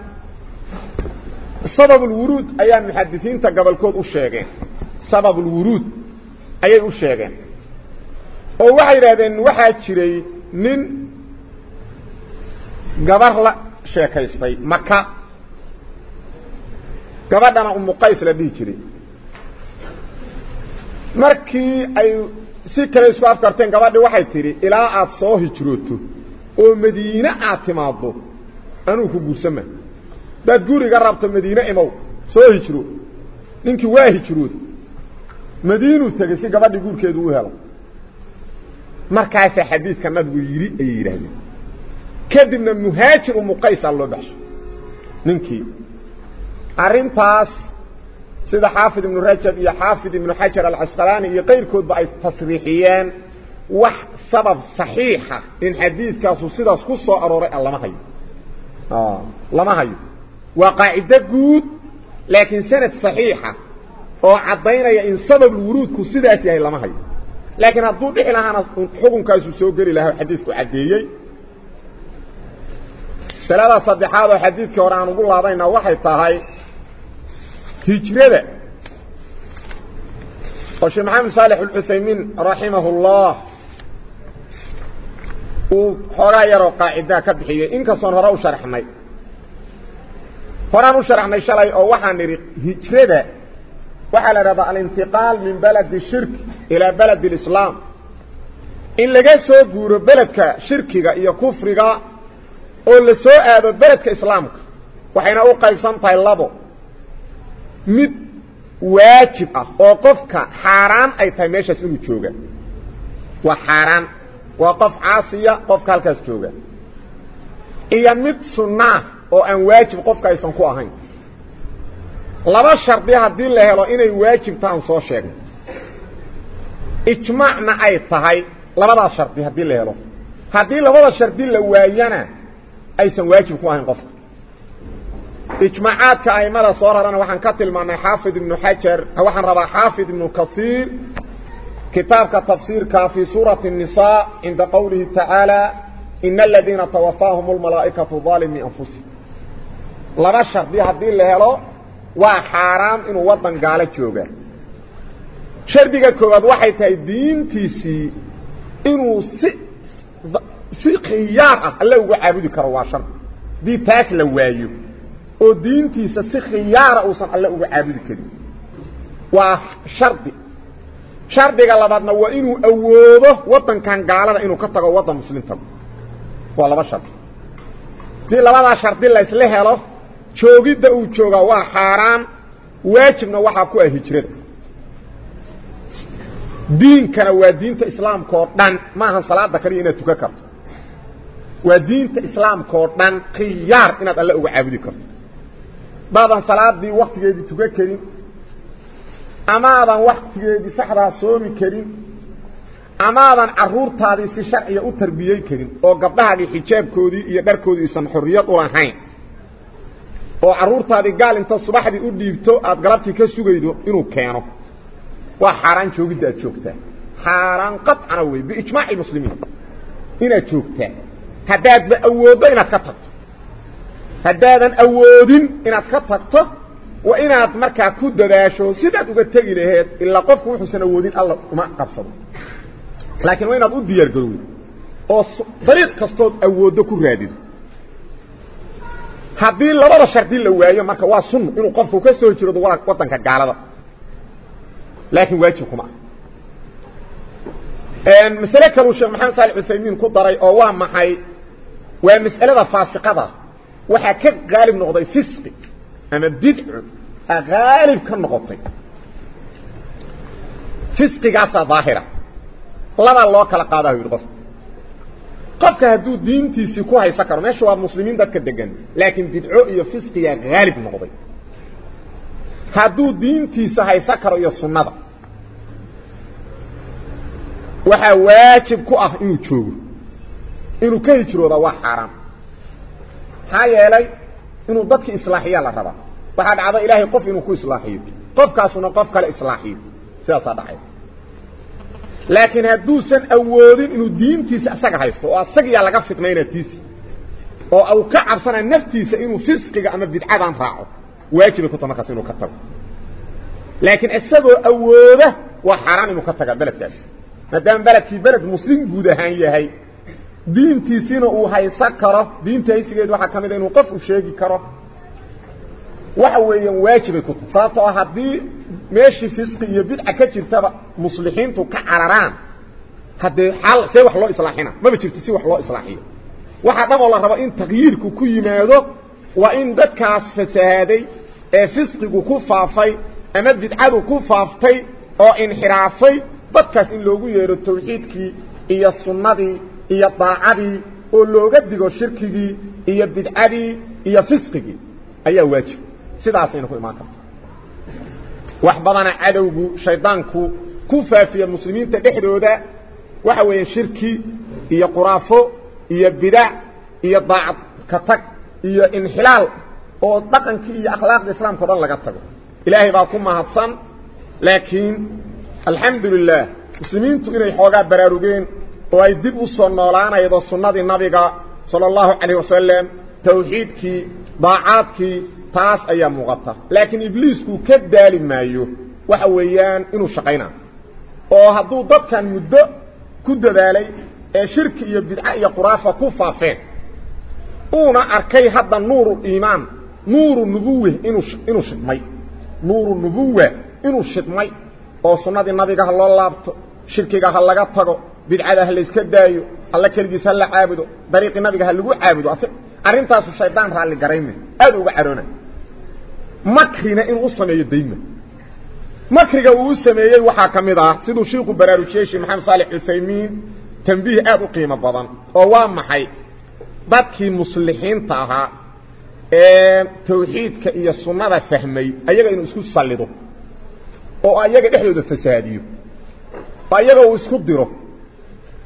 سبب الورود أيا محدثين تا قبل كود أشيغين. سبب الورود أيا أشيغين. أو واحد رابين واحد شري نين gabar la sheekaystay maka gabadhana umuqays la dhihi jiray. Markii ay si kale isku afkarteen gabadhii waxay tidhi ilaa aad soo hijrooto oo madiine aad timaaddo anuu ku guursama. Daad guriga rabto madiine imow soo hijro. Ninkii waa hijrooda madiinuu tegey si gabadhii guurkeedu u helo. Markaasaa xadiidka nabigu yidhi ayay yidhaahdeen كدبنا مهاجر ومقيس الله بحش ننكي. أرين تاس سيدة حافظ من الرجب يا حافظ من حجر العسقلاني يقير كود بأي تصريحيان واح سبب صحيحة إن حديث كاسو سيدة سكسة أروري الله ما هي آه الله ما هي وقاعدة قود لكن سنة صحيحة. وعضينا يا إن سبب الورود كو سيدة سيدة الله ما هي لكن الضوء بحي لها حكم كاسو سيوكري لها حديث كو سلالة صديحة هذا حديث كوران وقول الله إنه وحي تهي هجرده وشي محمد صالح العثيمين رحمه الله وحرا يرو قاعدة كبحية إنك صنه رو شرح مي فرانو شرح مي شلعي أو وحا نري هجرده وحل رضا الانتقال من بلد الشرك إلى بلد الإسلام إن لغا سوى بلد الشرك إيا كفر إيا oo la soo aado beledka islaamka waxayna u qaybsan tahay labo mid waajib ah oo qofka xaaraan ay tahay meeshaas inuu jooga waa xaaraan waa qof caasiya qofka halkaas jooga iyo mid sunnaa oo aan waajib qofka aysan ku ahayn laba shardi haddii la helo inay waajibta aan soo sheegno ijmaacna ay tahay labadaas shardi haddii la helo haddii labada shardi la waayana aysan waajib ku ahayn qofka ijmaacaadka aimada soo rarana waxaan ka tilmaanay xaafid ibnu xajar waxaan rabaa xaafid ibnu kaiir kitaabka tafsiirka fi suurati الnisaa cinda qowlihi tacaalى ina aladiina tawafaahum اlmalaa'ikatu ظaalimi anfusihim laba shardi haddii la helo waa xaaraam inuu waddan gaalo jooga shardiga koowaad waxay tahay diintiisii inuu si si khiyaar ah alle uga caabudi karo waa shardi haddii taas la waayo oo diintiisa si khiyaara uusan alle uga caabudi karin waa shardi shardiga labaadna waa inuu awoodo waddankan gaalada inuu ka tago waddan muslim tago waa laba shardi haddii labadaa shardi laysla helo joogidda uu joogaa waa xaaraan waajibna waxaa ku ah hijrada diinkana waa diinta islaamka oo dhan maahan salaada kaliya inaad tukan karto ودينك إسلام كوردان خيار إنه الله أغا عبدي كرت. بعد صلاة دي وقت جيدي تقى كريم. أما أبان وقت جيدي سحرة صومي كريم. أما أبان عرور تاريس شرعي أو تربية كريم. أو قبضها دي حجاب كودي إيا بر كودي إسان حرية طولان حين أو عرور تاري قال إنت الصباح دي أدي بتو أتقلبتي كسو جيدو إنو كانو وحاران شو قد أتشوكتا حاران قطعنا وي بإجماع المسلمين. إنا تشوكتا هداد بأوودة إنات كتبت هدادا أوود إنات كتبت وإنات مركا كود داشو سيدات وقتقي لهيت. إلا قفك وحسن أوودين الله ما قبصد لكن وإنات أوديار قلوي. طريق قصتود أوودة كرادين هدين لبرا شرطين لوايا مركا واسن إنو قفك وكسوه جرد وراك وطن كالقالة لكن واجهكما إن مساله كلو شيخ محمد صالح الثيمين كو دراي أو وا ما هي ومسألة فاسقة وحكا غالب نغضي فسق أما بدع غالب كنغضي فسق قاسة ظاهرة لما الله كلا قاده يرغف قفك هدو دين تيسيكوها يسكر ما شواب مسلمين دادك الدقان لكن بدعو إيو فسق يا غالب نغضي هدو دين تيسيكوها يسكر إيو سنة وحا واجب كؤه إيو تشوه inuu ka hijrooda waa xaaraan maxaa yeelay inuu dadki islaaxiyaa la rabaa waxaa dhacda ilaahay qof inuu ku islaaxiyo qofkaasuna qof kale islaaxiyo sidaasaa dhacay laakiin hadduusan awoodin inuu diintiisa isaga haysto oo asagiyaa laga fidnayna tiisi oo au ka cabsanaa naftiisa inuu fisqiga ama bidcadan raaco waajibay ku ta markaas ka tago laakiin isagoo awooda waa xaaraan inuu ka taga beledkaas maadaama beledkii beled muslim guud ahaan yahay diintiisiina uu haysan karo diinta haysigeedu waxaa ka mid inuu qof u sheegi karo waxa weeyaan waajibay ku tahay sababtoo ah haddii meeshii fisqi iyo bidca ka jirtaba muslixiintu ka cararaan haddee xal see wax loo islaaxina maba jirto si wax loo islaaxiyo waxaa dhan oo la rabo in takyiirku ku yimaado waa in dadkaas fasaaday ee fisqigu ku faafay ama bidcadu ku faaftay oo inxiraafay dadkaas in loogu yeedho tawxiidkii iyo sunnadii iyo daacadii oo looga digo shirkigii iyo bidcadii iyo fisqigii ayaa waajib sidaasayna ku imaan karta wax badana cadowgu shaydaanku ku faafiya muslimiinta dhexdooda waxa weeye shirki iyo quraafo iyo bidac iyo daacad ka tag iyo inxilaal oo dhaqankii iyo akhlaaqda islaamka o dhan laga tago ilaahay baa ku mahadsan laakiin alxamdu lilah muslimiintu inay xoogaa baraarugeen oo ay dib u soo noolaanaydo sunnadii nabiga sala allahu calayh wasalam tawxiidkii daacaadkii taas ayaa muuqata laakiin ibliisku ka daali maayo waxa weeyaan inuu shaqaynayo oo hadduu dadkan muddo ku dadaalay ee shirki iyo bidca iyo quraafa ku faafeen uuna arkay hadda nuuru iimaan nuuru nubuwe inuu inuu shidmay nuuru nubuwa inuu shidmay oo sunnadii nabiga ha loo laabto shirkiga ha laga tago بدعة أهل اسكدايو الله كرجس الله عابدو. طريق نبيها لو عابدو. ارينتاس الشيطان را لي غريمه اد أو غارونا مكرنا ان وسميه ديما مكرغا و سميهي وها كميدا. سيدو شيخ براروجيش محمد صالح الفيمين تنبيه ابو قيمة بدن أو وا حي، بدكي مسلمين طاها ا إيه، توحيدك يا سنره فهمي. ايغا انو اسكو سالدو أو ايغا دخلودو فساديو فايغا و اسكو ديرو.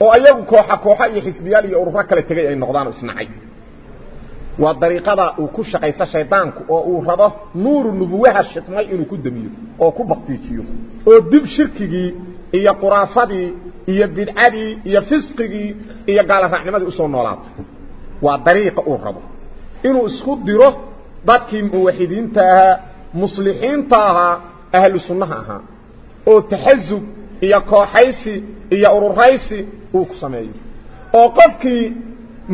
Oo ayagu kooxa kooxa iyo xisbiyaal iyo ururo kale tegay ay noqdaan isnacay waa dariiqada uu ku shaqaysta shaydaanku oo uu rabo nuuru nubuwaha shidmay inuu ku damiyo oo ku baktiijiyo oo dib shirkigii iyo quraafadii iyo bidcadii iyo fisqigii iyo gaala raacnimadii usoo noolaato waa dariiqa uu rabo inuu isku diro dadkii muwaxidiinta ahaa muslixiinta ahaa ahlu sunnaha ahaa oo taxasub iyo kooxaysi iyo ururaysi uu ku sameeyo oo qofkii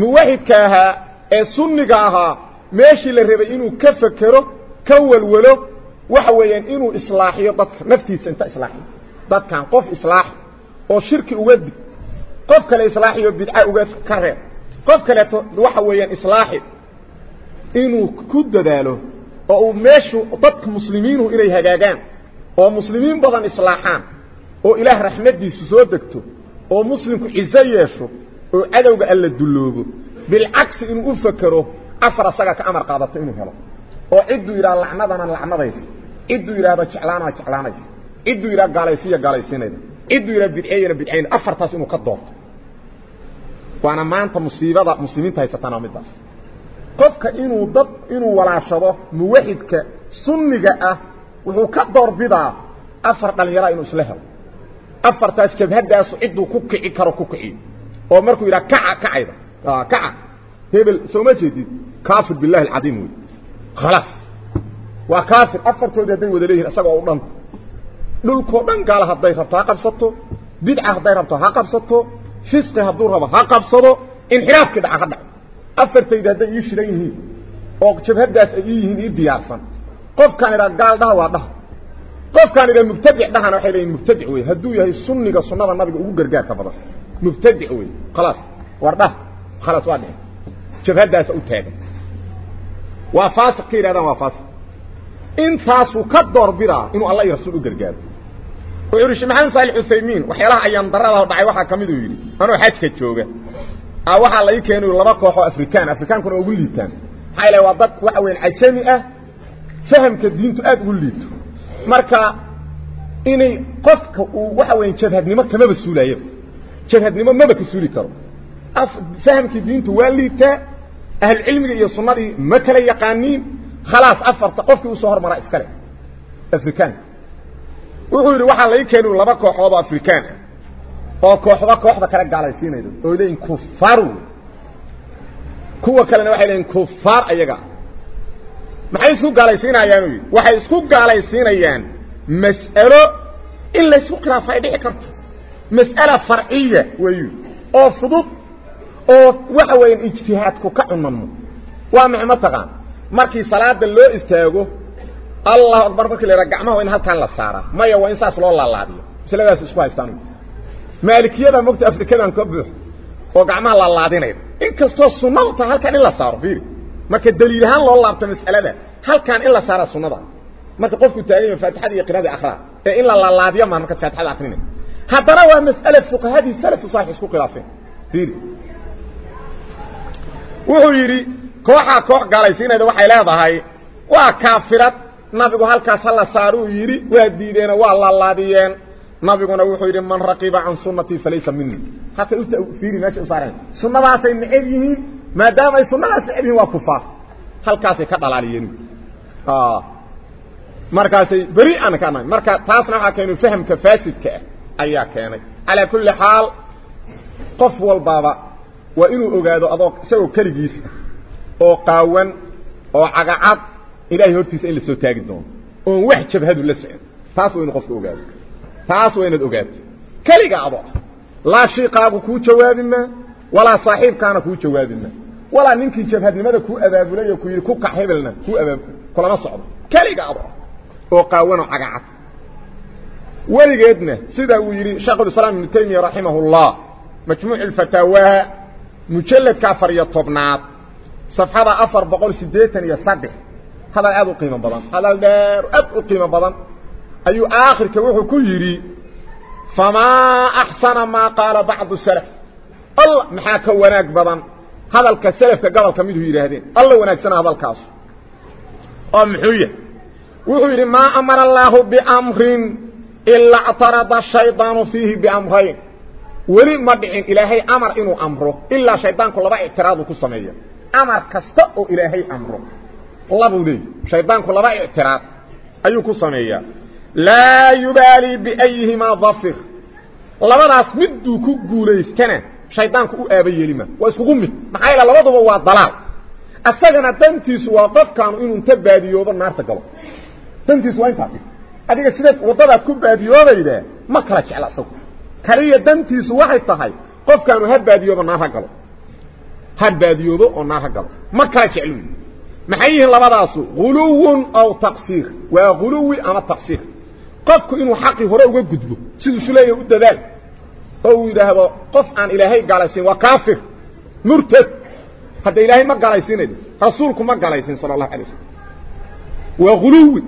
muwaxidka ahaa ee sunniga ahaa meeshii la rabay inuu ka fekero ka walwalo waxa weeyaan inuu islaaxiyo dadka naftiisa inta islaaxiyo dadkan qof islaaxi oo shirki uga dig qof kale islaaxiyo bidca uga ka reeb qof kaleeto waxa weeyaan islaaxi inuu ku dadaalo oo uu meeshu dadka muslimiinuhu inay hagaagaan oo muslimiin badan islaaxaan oo ilaah raxmadiisu soo degto oo muslimku cizo yeesho oo cadowga alla dulloobo bilcagsi inuu u fakero afar asaga ka amar qaadato inuu helo oo cidduu yidhaha lacnadana lacnadaysa cidduu yidhahda jeclaanana jeclaanaysa cidduu yidhaha gaalaysiya gaalaysiinayda cidduu yidhaha bidceeyana bidcayna afartaas inuu ka doorto waana maanta musiibada muslimiinta haysataana middaas qofka inuu dad inuu walaashado muwaxidka sunniga ah wuxuu ka doorbidaa afar dhallinyara inuu isla helo afartaas jabhadaasu cidduu ku kici karo ku kiciyo oo markuu yidhaha kaca kacayda kaca hebel soo ma jeedid kaafir billahi alcadiim wey khalaas waa kaafir afartoodii hadday wada leeyihin isagoo u dhanta dhulkoo dhan gaala hadday rabto ha qabsato bidca hadday rabto ha qabsato fisqi hadduu rabo ha qabsado inxiraafkii dhaca ha dhaco afartayda hadday ii shiran yihiin oo jabhadaas ay ii yihiin ii diyaarsan qofkaan idhaa gaal dhaha waa dhaha قفكان إذا مبتدع دهنا حيلين مبتدع وي هدو هي السنة السنة ما بيقول قرقا كفضا مبتدع وي خلاص ورده خلاص وانه شف هدى سأتاك وفاسق كير هذا وفاسق إن فاسو كدور برا إنو الله يرسل قرقا ويرش محن صالح حسيمين وحيلا أيان ضرر الله بعي وحا كميدو يلي أنو حاجك تشوغا أوحا الله يكينو لبقو حو أفريكان أفريكان كنو أقول ليتان حيلا وضط وحوين عشانئة فهم كالدين تؤاد أقول marka inay qofka uu waxa weyan jabhadnimo kamaba suulaayaba jabhadnimo maba ka suuli karo fahamkii diintu waa liitaa ahlucilmiga iyo sunnadii ma kala yaqaaniin khalaas afarta qofkii usoo hormaraa iskale afrikaanka wuxuu yidhi waxaa lai keeni laba kooxood oo afrikaan ah oo kooxba kooxda kale gaalaysiinaydo oo leeyihin kufaar kuwa kalena waxay leeyihin kufaar ayaga maxay isku gaalaysiinayaan yidhi waxay isku gaalaysiinayaan mas'alo in laysku khilaafo ay dhici karto mas'ala farciya weeyu oo fudud oo waxa weeyaan ijtihaadku ka cunamo waa maxay ma taqaan markii salaada loo istaago allahu akbar markii la gacmaha waa in halkaan la saaraa maya waa in saas loo laalaadiyo masaladaas isku haystaan maalikiyada mogta afrikadan ka buux oo gacmaha la laadinaya inkastoo sunnadu tahay halkaan in la saaro fiiri marka daliil ahaan loo laabto mas'alada halkaan in la saara sunnada marka qofku taagan faatixada iyo qiraada akhraa ee in la laalaadiyo ma marka faatixada akhrinay haddana waa mas'ala fuqahadii salafu saalix isku khilaafeen fiiri wuxuu yidhi kooxaa koox gaalaysiinayda waxay leedahay waa kaafirad nabigu halkaas hala saaruu yidhi waa diideenoo waa laalaadiyeen nabiguna wuxuu yidhi man raqiba can sunnatii falaysa mini halkay ufiiri meesha u saareen sunnadaasay yihiin ما دام أي سنة سعبين وكفار هل كاسي كتل عليين آه. مركاسي بريء أنا كان. مركا تاسنا حاكينو فهم كفاسد كأ. أيا كاني على كل حال قف والبابا. وإنو اوغادو اضوك سو كرجيس أو قاوان أو عقعات. إلهي هرتيس إلي سو تاقد دون أو وحجب هدو لسعين. تاسو وين قف اوغادو تاسو وين اد اوغادو كاليقا لا شيء قابو كو جوابين ولا صاحب كان كو جوابنا ولا نينكي جفادنمده كو ابابله كو يري كو قحيبلنا كو اباب كل ما صعد كلي قاضى وقاونوا حقعد ولجدنا سدا ويري شيخ السلام ابن تيميه رحمه الله مجموع الفتاوى مجلد كفر يطبنات صفحه 487 هذا ابو قيمه بدن هذا الدار قيمه بدن ايو اخر كو يري فما احسن ما قال بعض السلف الله محاك وناك بضان هذا الكسلف كقبل كميده يرهدين الله وناك سنة هذا الكاس أمحوية وحوير ما أمر الله بأمر إلا اعترض الشيطان فيه بأمرين ولي مدعين إلهي أمر إنو أمره إلا شيطان كل بقى اعتراضه كسامية أمر كستقو إلهي أمره الله بودي شيطان كل بقى اعتراض أيو كسامية لا يبالي بأيهما ضفخ الله بدأ اسمده كو قوليس كنه shaydaanku u aaba yeelima waa iskugu mid maxaa yeele labaduba waa dalaal asagana dantiisu waa qofkaanu inuu inta baadiyoobo naarta galo dantiisu waa intaasi adiga sidaad waddadaad ku baadiyoobayda ma kala jecla isagu kaliya dantiisu waxay tahay qofkaanu ha baadiyoobo naar ha galo ha baadiyoobo oo naar ha galo ma kala jeclu maxay yihiin labadaasu guluwun aw taqsiir waa guluwi ama taqsiir qofku inuu xaqii hore uga gudbo siduu isu leeyahay u dadaal أو يذهب قف عن إلهي غالسين وكافر. مرتد. حتى إلهي ما غالسين رسولكم ما غالسين صلى الله عليه وسلم. وغلو.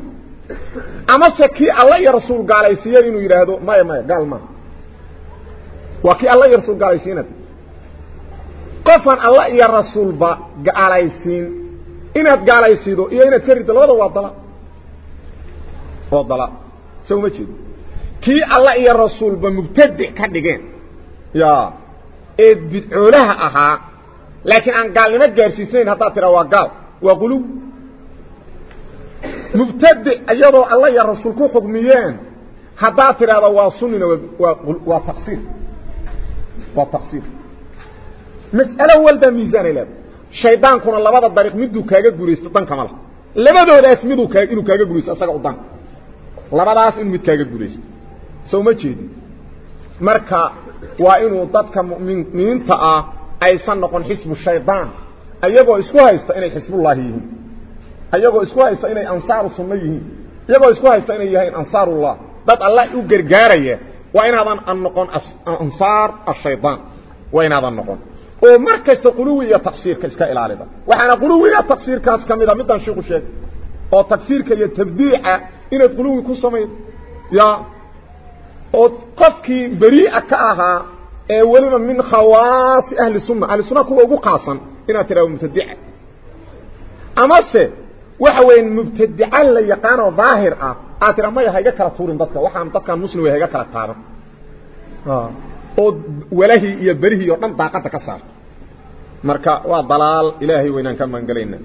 أما سكي الله يا رسول غالسين إنه يراه ما ما قال ما. وكي الله يا رسول غالسين قف عن الله يا رسول با غالسين ان اد غالسيدو يا ان تريد لو ودلا ودلا سو ما جيد iyo rasuulba mubtadic ka dhigeen ya ee bidcoolaha ahaa laakiin aan gaalnimo gaarsiisnayn haddaad tidhaa waa gaal waa quluw mubtadic iyadoo alla iyo rasuul ku xukmiyeen haddaad tidhaahda waa sunnina waa waa taqsiir waa taqsiir mas'alo walba miisaanay leedahay shaydaankuna labada dariiq miduu kaaga guulaysto dankama lah labadoodaas miduu kaa inuu kaaga guulaysto asaga u dan labadaas inuu mid kaaga guulaysto soo ma jeedin marka waa inuu dadka mu'miniinta ah aysan noqon xisbu shaydaan ayagoo isku haysta inay xisbullaahi yihiin ayagoo isku haysta inay ansaaru sunno yihiin iyagoo isku haysta inay yahayn ansaarullah dad alla u gargaaraya waa inaadan an noqon ansaar ashaydaan waa inaadan noqon oo mar kasta quluwi iyo taqsiirka iska ilaalida waxaana quluwiga taqsiirkaas ka mid a midaan sheeku sheegay oo takfiirka iyo tabdiica inaad quluwi ku samaydo ya ee weliba min khawaasi ahli sunna ahli sunna kuwa ugu qaasan inaad tidhahdo mubtadica amase waxa weeye mubtadica la yaqaanoo daahir ah aad tidha maya hayga kala tuurin dadka waxaan dadkaan muslim way hayga kala taaban oo walahii iyo berihii oo dhan daaqadda ka saar marka waa dalaal ilaahay waynaan ka magangelayna